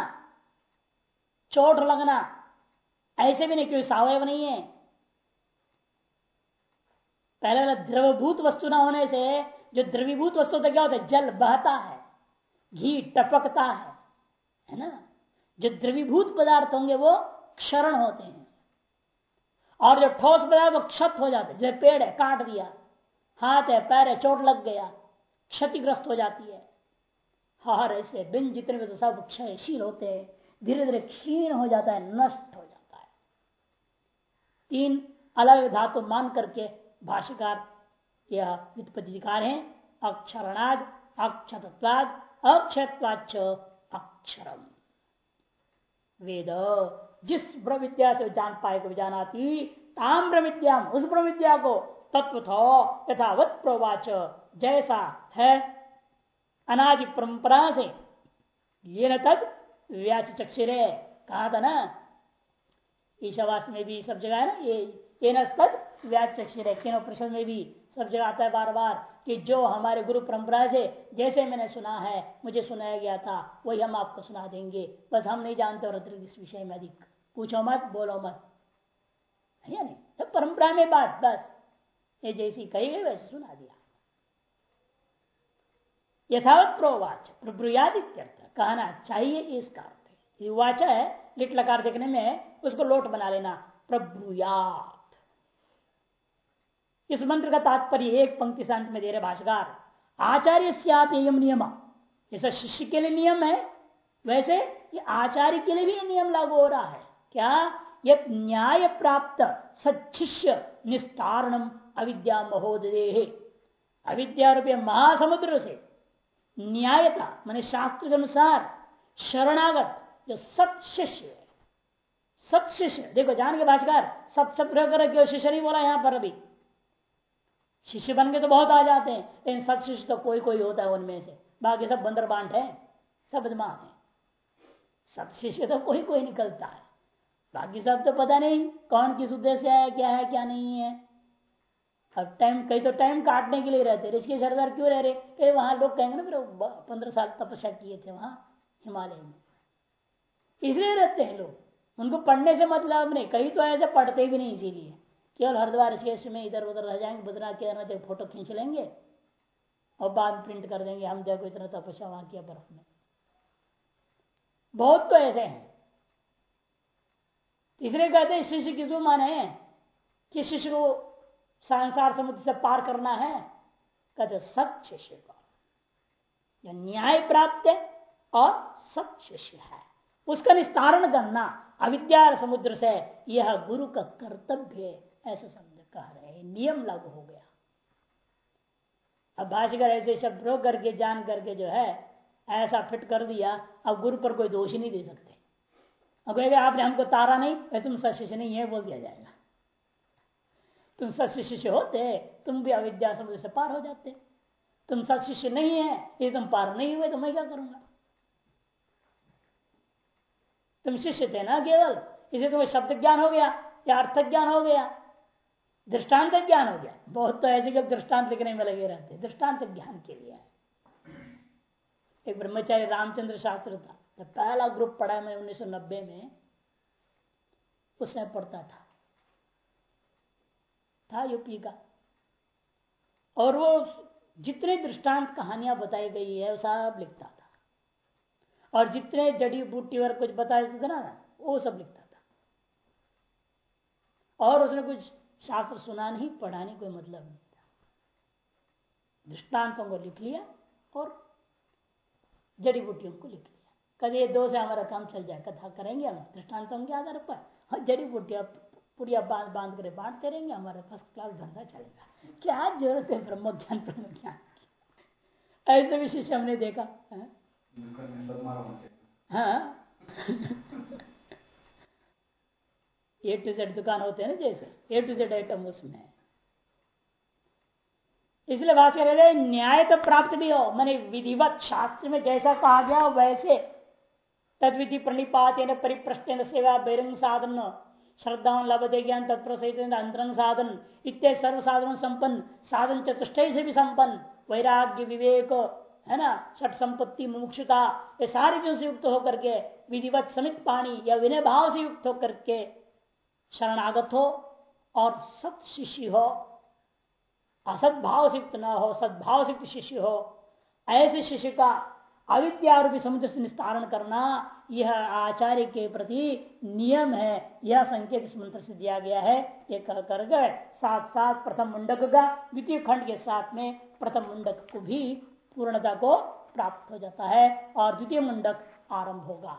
चोट लगना, ऐसे भी नहीं क्यों सावयव नहीं है। पहले वाला द्रवभूत वस्तु ना होने से, जो द्रवीभूत वस्तु तो क्या होता है? जल बहता है, घी टपकता है है ना? जो द्रवीभूत पदार्थ होंगे, वो क्षरण होते हैं। और जो ठोस पदार्थ वो क्षत हो जाते जैसे पेड़ है, काट दिया, हाथ है, पैर है, चोट लग गया, क्षतिग्रस्त हो जाती है। हार ऐसे बिन जितने में तो सब क्षयशील होते हैं धीरे धीरे क्षीण हो जाता है, नष्ट हो जाता है। तीन अलग धातु मान करके भाष्यकार यह व्युत्पत्तिकार है, अक्षरणाद, अक्षतत्वाद अक्षत्वाच अक्षरम। वेद, जिस ब्रह्म विद्या से जान पाए को जानाती ताम ब्रह्म विद्या उस ब्रह्म विद्या को तत्व यथावत प्रवाच, जैसा है, अनादि परंपरा से। ये न तद व्याच चक्षुरे, कहा था ना, ईशावास में भी सब जगह है ना, ये ये नद व्याच चक्षुरे तीनों प्रश्न में भी सब जगह आता है बार बार कि जो हमारे गुरु परंपरा से जैसे मैंने सुना है, मुझे सुनाया गया था, वही हम आपको सुना देंगे। बस हम नहीं जानते और इस विषय में अधिक। पूछो मत, बोलो मत। है नहीं? तो परंपरा में बात, बस। ये जैसी कही गई, वैसे सुना दिया। यथावत प्रोवाच, प्रब्रुयादित्यर्थ। कहना चाहिए, इसका अर्थ वाचा है, लिट लकार देखने में उसको लोट बना लेना। प्रब्रुयात इस मंत्र का तात्पर्य एक पंक्ति से में दे रहे भाषाकार, आचार्य नियम नियम। जैसा शिष्य के लिए नियम है, वैसे ये आचार्य के लिए भी नियम लागू हो रहा है। क्या? ये न्याय प्राप्त सच्छिष्य निस्तारणम अविद्या महोदय। अविद्या रुपये महासमुद्र से। न्यायता, मान शास्त्र के अनुसार शरणागत जो सत शिष्य शिष्य देखो जान के भाषकर सत सब शिष्य नहीं बोला यहाँ पर अभी। शिष्य बन के तो बहुत आ जाते हैं। लेकिन सत शिष्य तो कोई कोई होता है उनमें से। बाकी सब बंदर बांट है। सब बदमाश है। सत शिष्य तो कोई कोई निकलता है। बाकी सब तो पता नहीं कौन किस उद्देश्य है क्या है, क्या नहीं है। अब टाइम कई तो टाइम काटने के लिए रहते। ऋषि सरदार क्यों रह रहे? वहाँ लोग कहेंगे ना फिर पंद्रह साल तपस्या किए थे वहाँ हिमालय में। इसलिए रहते हैं लोग। उनको पढ़ने से मतलब नहीं। कई तो ऐसे पढ़ते भी नहीं इसीलिए। केवल हरिद्वार ऋषिकेश में इधर उधर रह जाएँगे बदना किया तो फ़ोटो खींच लेंगे और बाद प्रिंट कर देंगे, हम देखो इतना तपस्या वहाँ किया बर्फ़ में। बहुत तो ऐसे हैं। इसलिए कहते हैं, शिष्य किसको माने कि शिष्य को संसार समुद्र से पार करना है, कहते सत शिष्य को। न्याय प्राप्त है और सत शिष्य है। उसका निस्तारण करना अविद्या समुद्र से, यह गुरु का कर्तव्य है। ऐसा समझ कह रहे हैं, नियम लागू हो गया। अब भाषकर ऐसे शब्द प्रयोग करके, जान करके जो है, ऐसा फिट कर दिया, अब गुरु पर कोई दोष ही नहीं दे सकते। अब आपने हमको तारा नहीं तुम सशिष्य नहीं है, बोल दिया जाएगा। तुम सशिष्य होते, तुम भी अविद्या समुद्र से पार हो जाते। तुम सशिष्य नहीं है, ये तुम पार नहीं हुए तो मैं क्या करूँगा? तुम शिष्य थे ना केवल, इसे तुम्हें शब्द ज्ञान हो गया, या अर्थ ज्ञान हो गया दृष्टांत ज्ञान हो गया। बहुत तो ऐसे कि दृष्टांत लिखने में लगे रहते दृष्टांत ज्ञान के लिए। एक ब्रह्मचारी रामचंद्र शास्त्र था तो पहला ग्रुप पढ़ा मैं 1990 में, उसमें पढ़ता था। था यूपी का। और वो जितने दृष्टांत कहानियाँ बताई गई है, वो सब लिखता था। और जितने जड़ी बूटी और कुछ बताए थे ना, वो सब लिखता था। और उसने कुछ शास्त्र सुना नहीं पढ़ाने कोई मतलब नहीं था। दृष्टांतों को लिख लिया और जड़ी बूटियों को लिख लिया। कभी दो से हमारा काम चल जाए कथा करेंगे हम दृष्टांतों के आधार पर हाँ जड़ी बूटियाँ पुड़िया बाँध बाँध कर बांटते रहेंगे हमारा फ़र्स्ट क्लास धंधा चलेगा। क्या ज़रूरत है ब्रह्म ज्ञान ब्रह्म ज्ञान ऐसे विशेष हमने देखा हाँ? ए टू जेड दुकान होते हैं ना जैसे। ए टू जेड आइटम उसमें। इसलिए बात कर रहे न्याय तो प्राप्त भी हो। मैंने विधिवत शास्त्र में जैसा कहा गया, वैसे। तद विधि प्रणिपात परिप्रश्न सेवा बैरंग साधन। श्रद्धा लभते ज्ञान तत्प्रसहित अंतरंग साधन। इतने सर्व साधन संपन्न। साधन चतुष्ट से भी संपन्न। वैराग्य, विवेक, है ना? छठ संपत्ति, मुमुक्षुता, ये सारी जो से युक्त होकर के, विधिवत समित पानी या विनय भाव से युक्त होकर के शरणागत हो और सत शिष्य हो असदभाव से युक्त न हो सद्भाव से युक्त शिष्य हो, ऐसे शिष्य का अविद्या रूपी समुद्र से निस्तारण करना यह आचार्य के प्रति नियम है। यह संकेत इस मंत्र से दिया गया है। ये कह कर गए साथ साथ प्रथम मुंडक का, द्वितीय खंड के साथ में प्रथम मुंडक को भी पूर्णता को प्राप्त हो जाता है और द्वितीय मुंडक आरंभ होगा।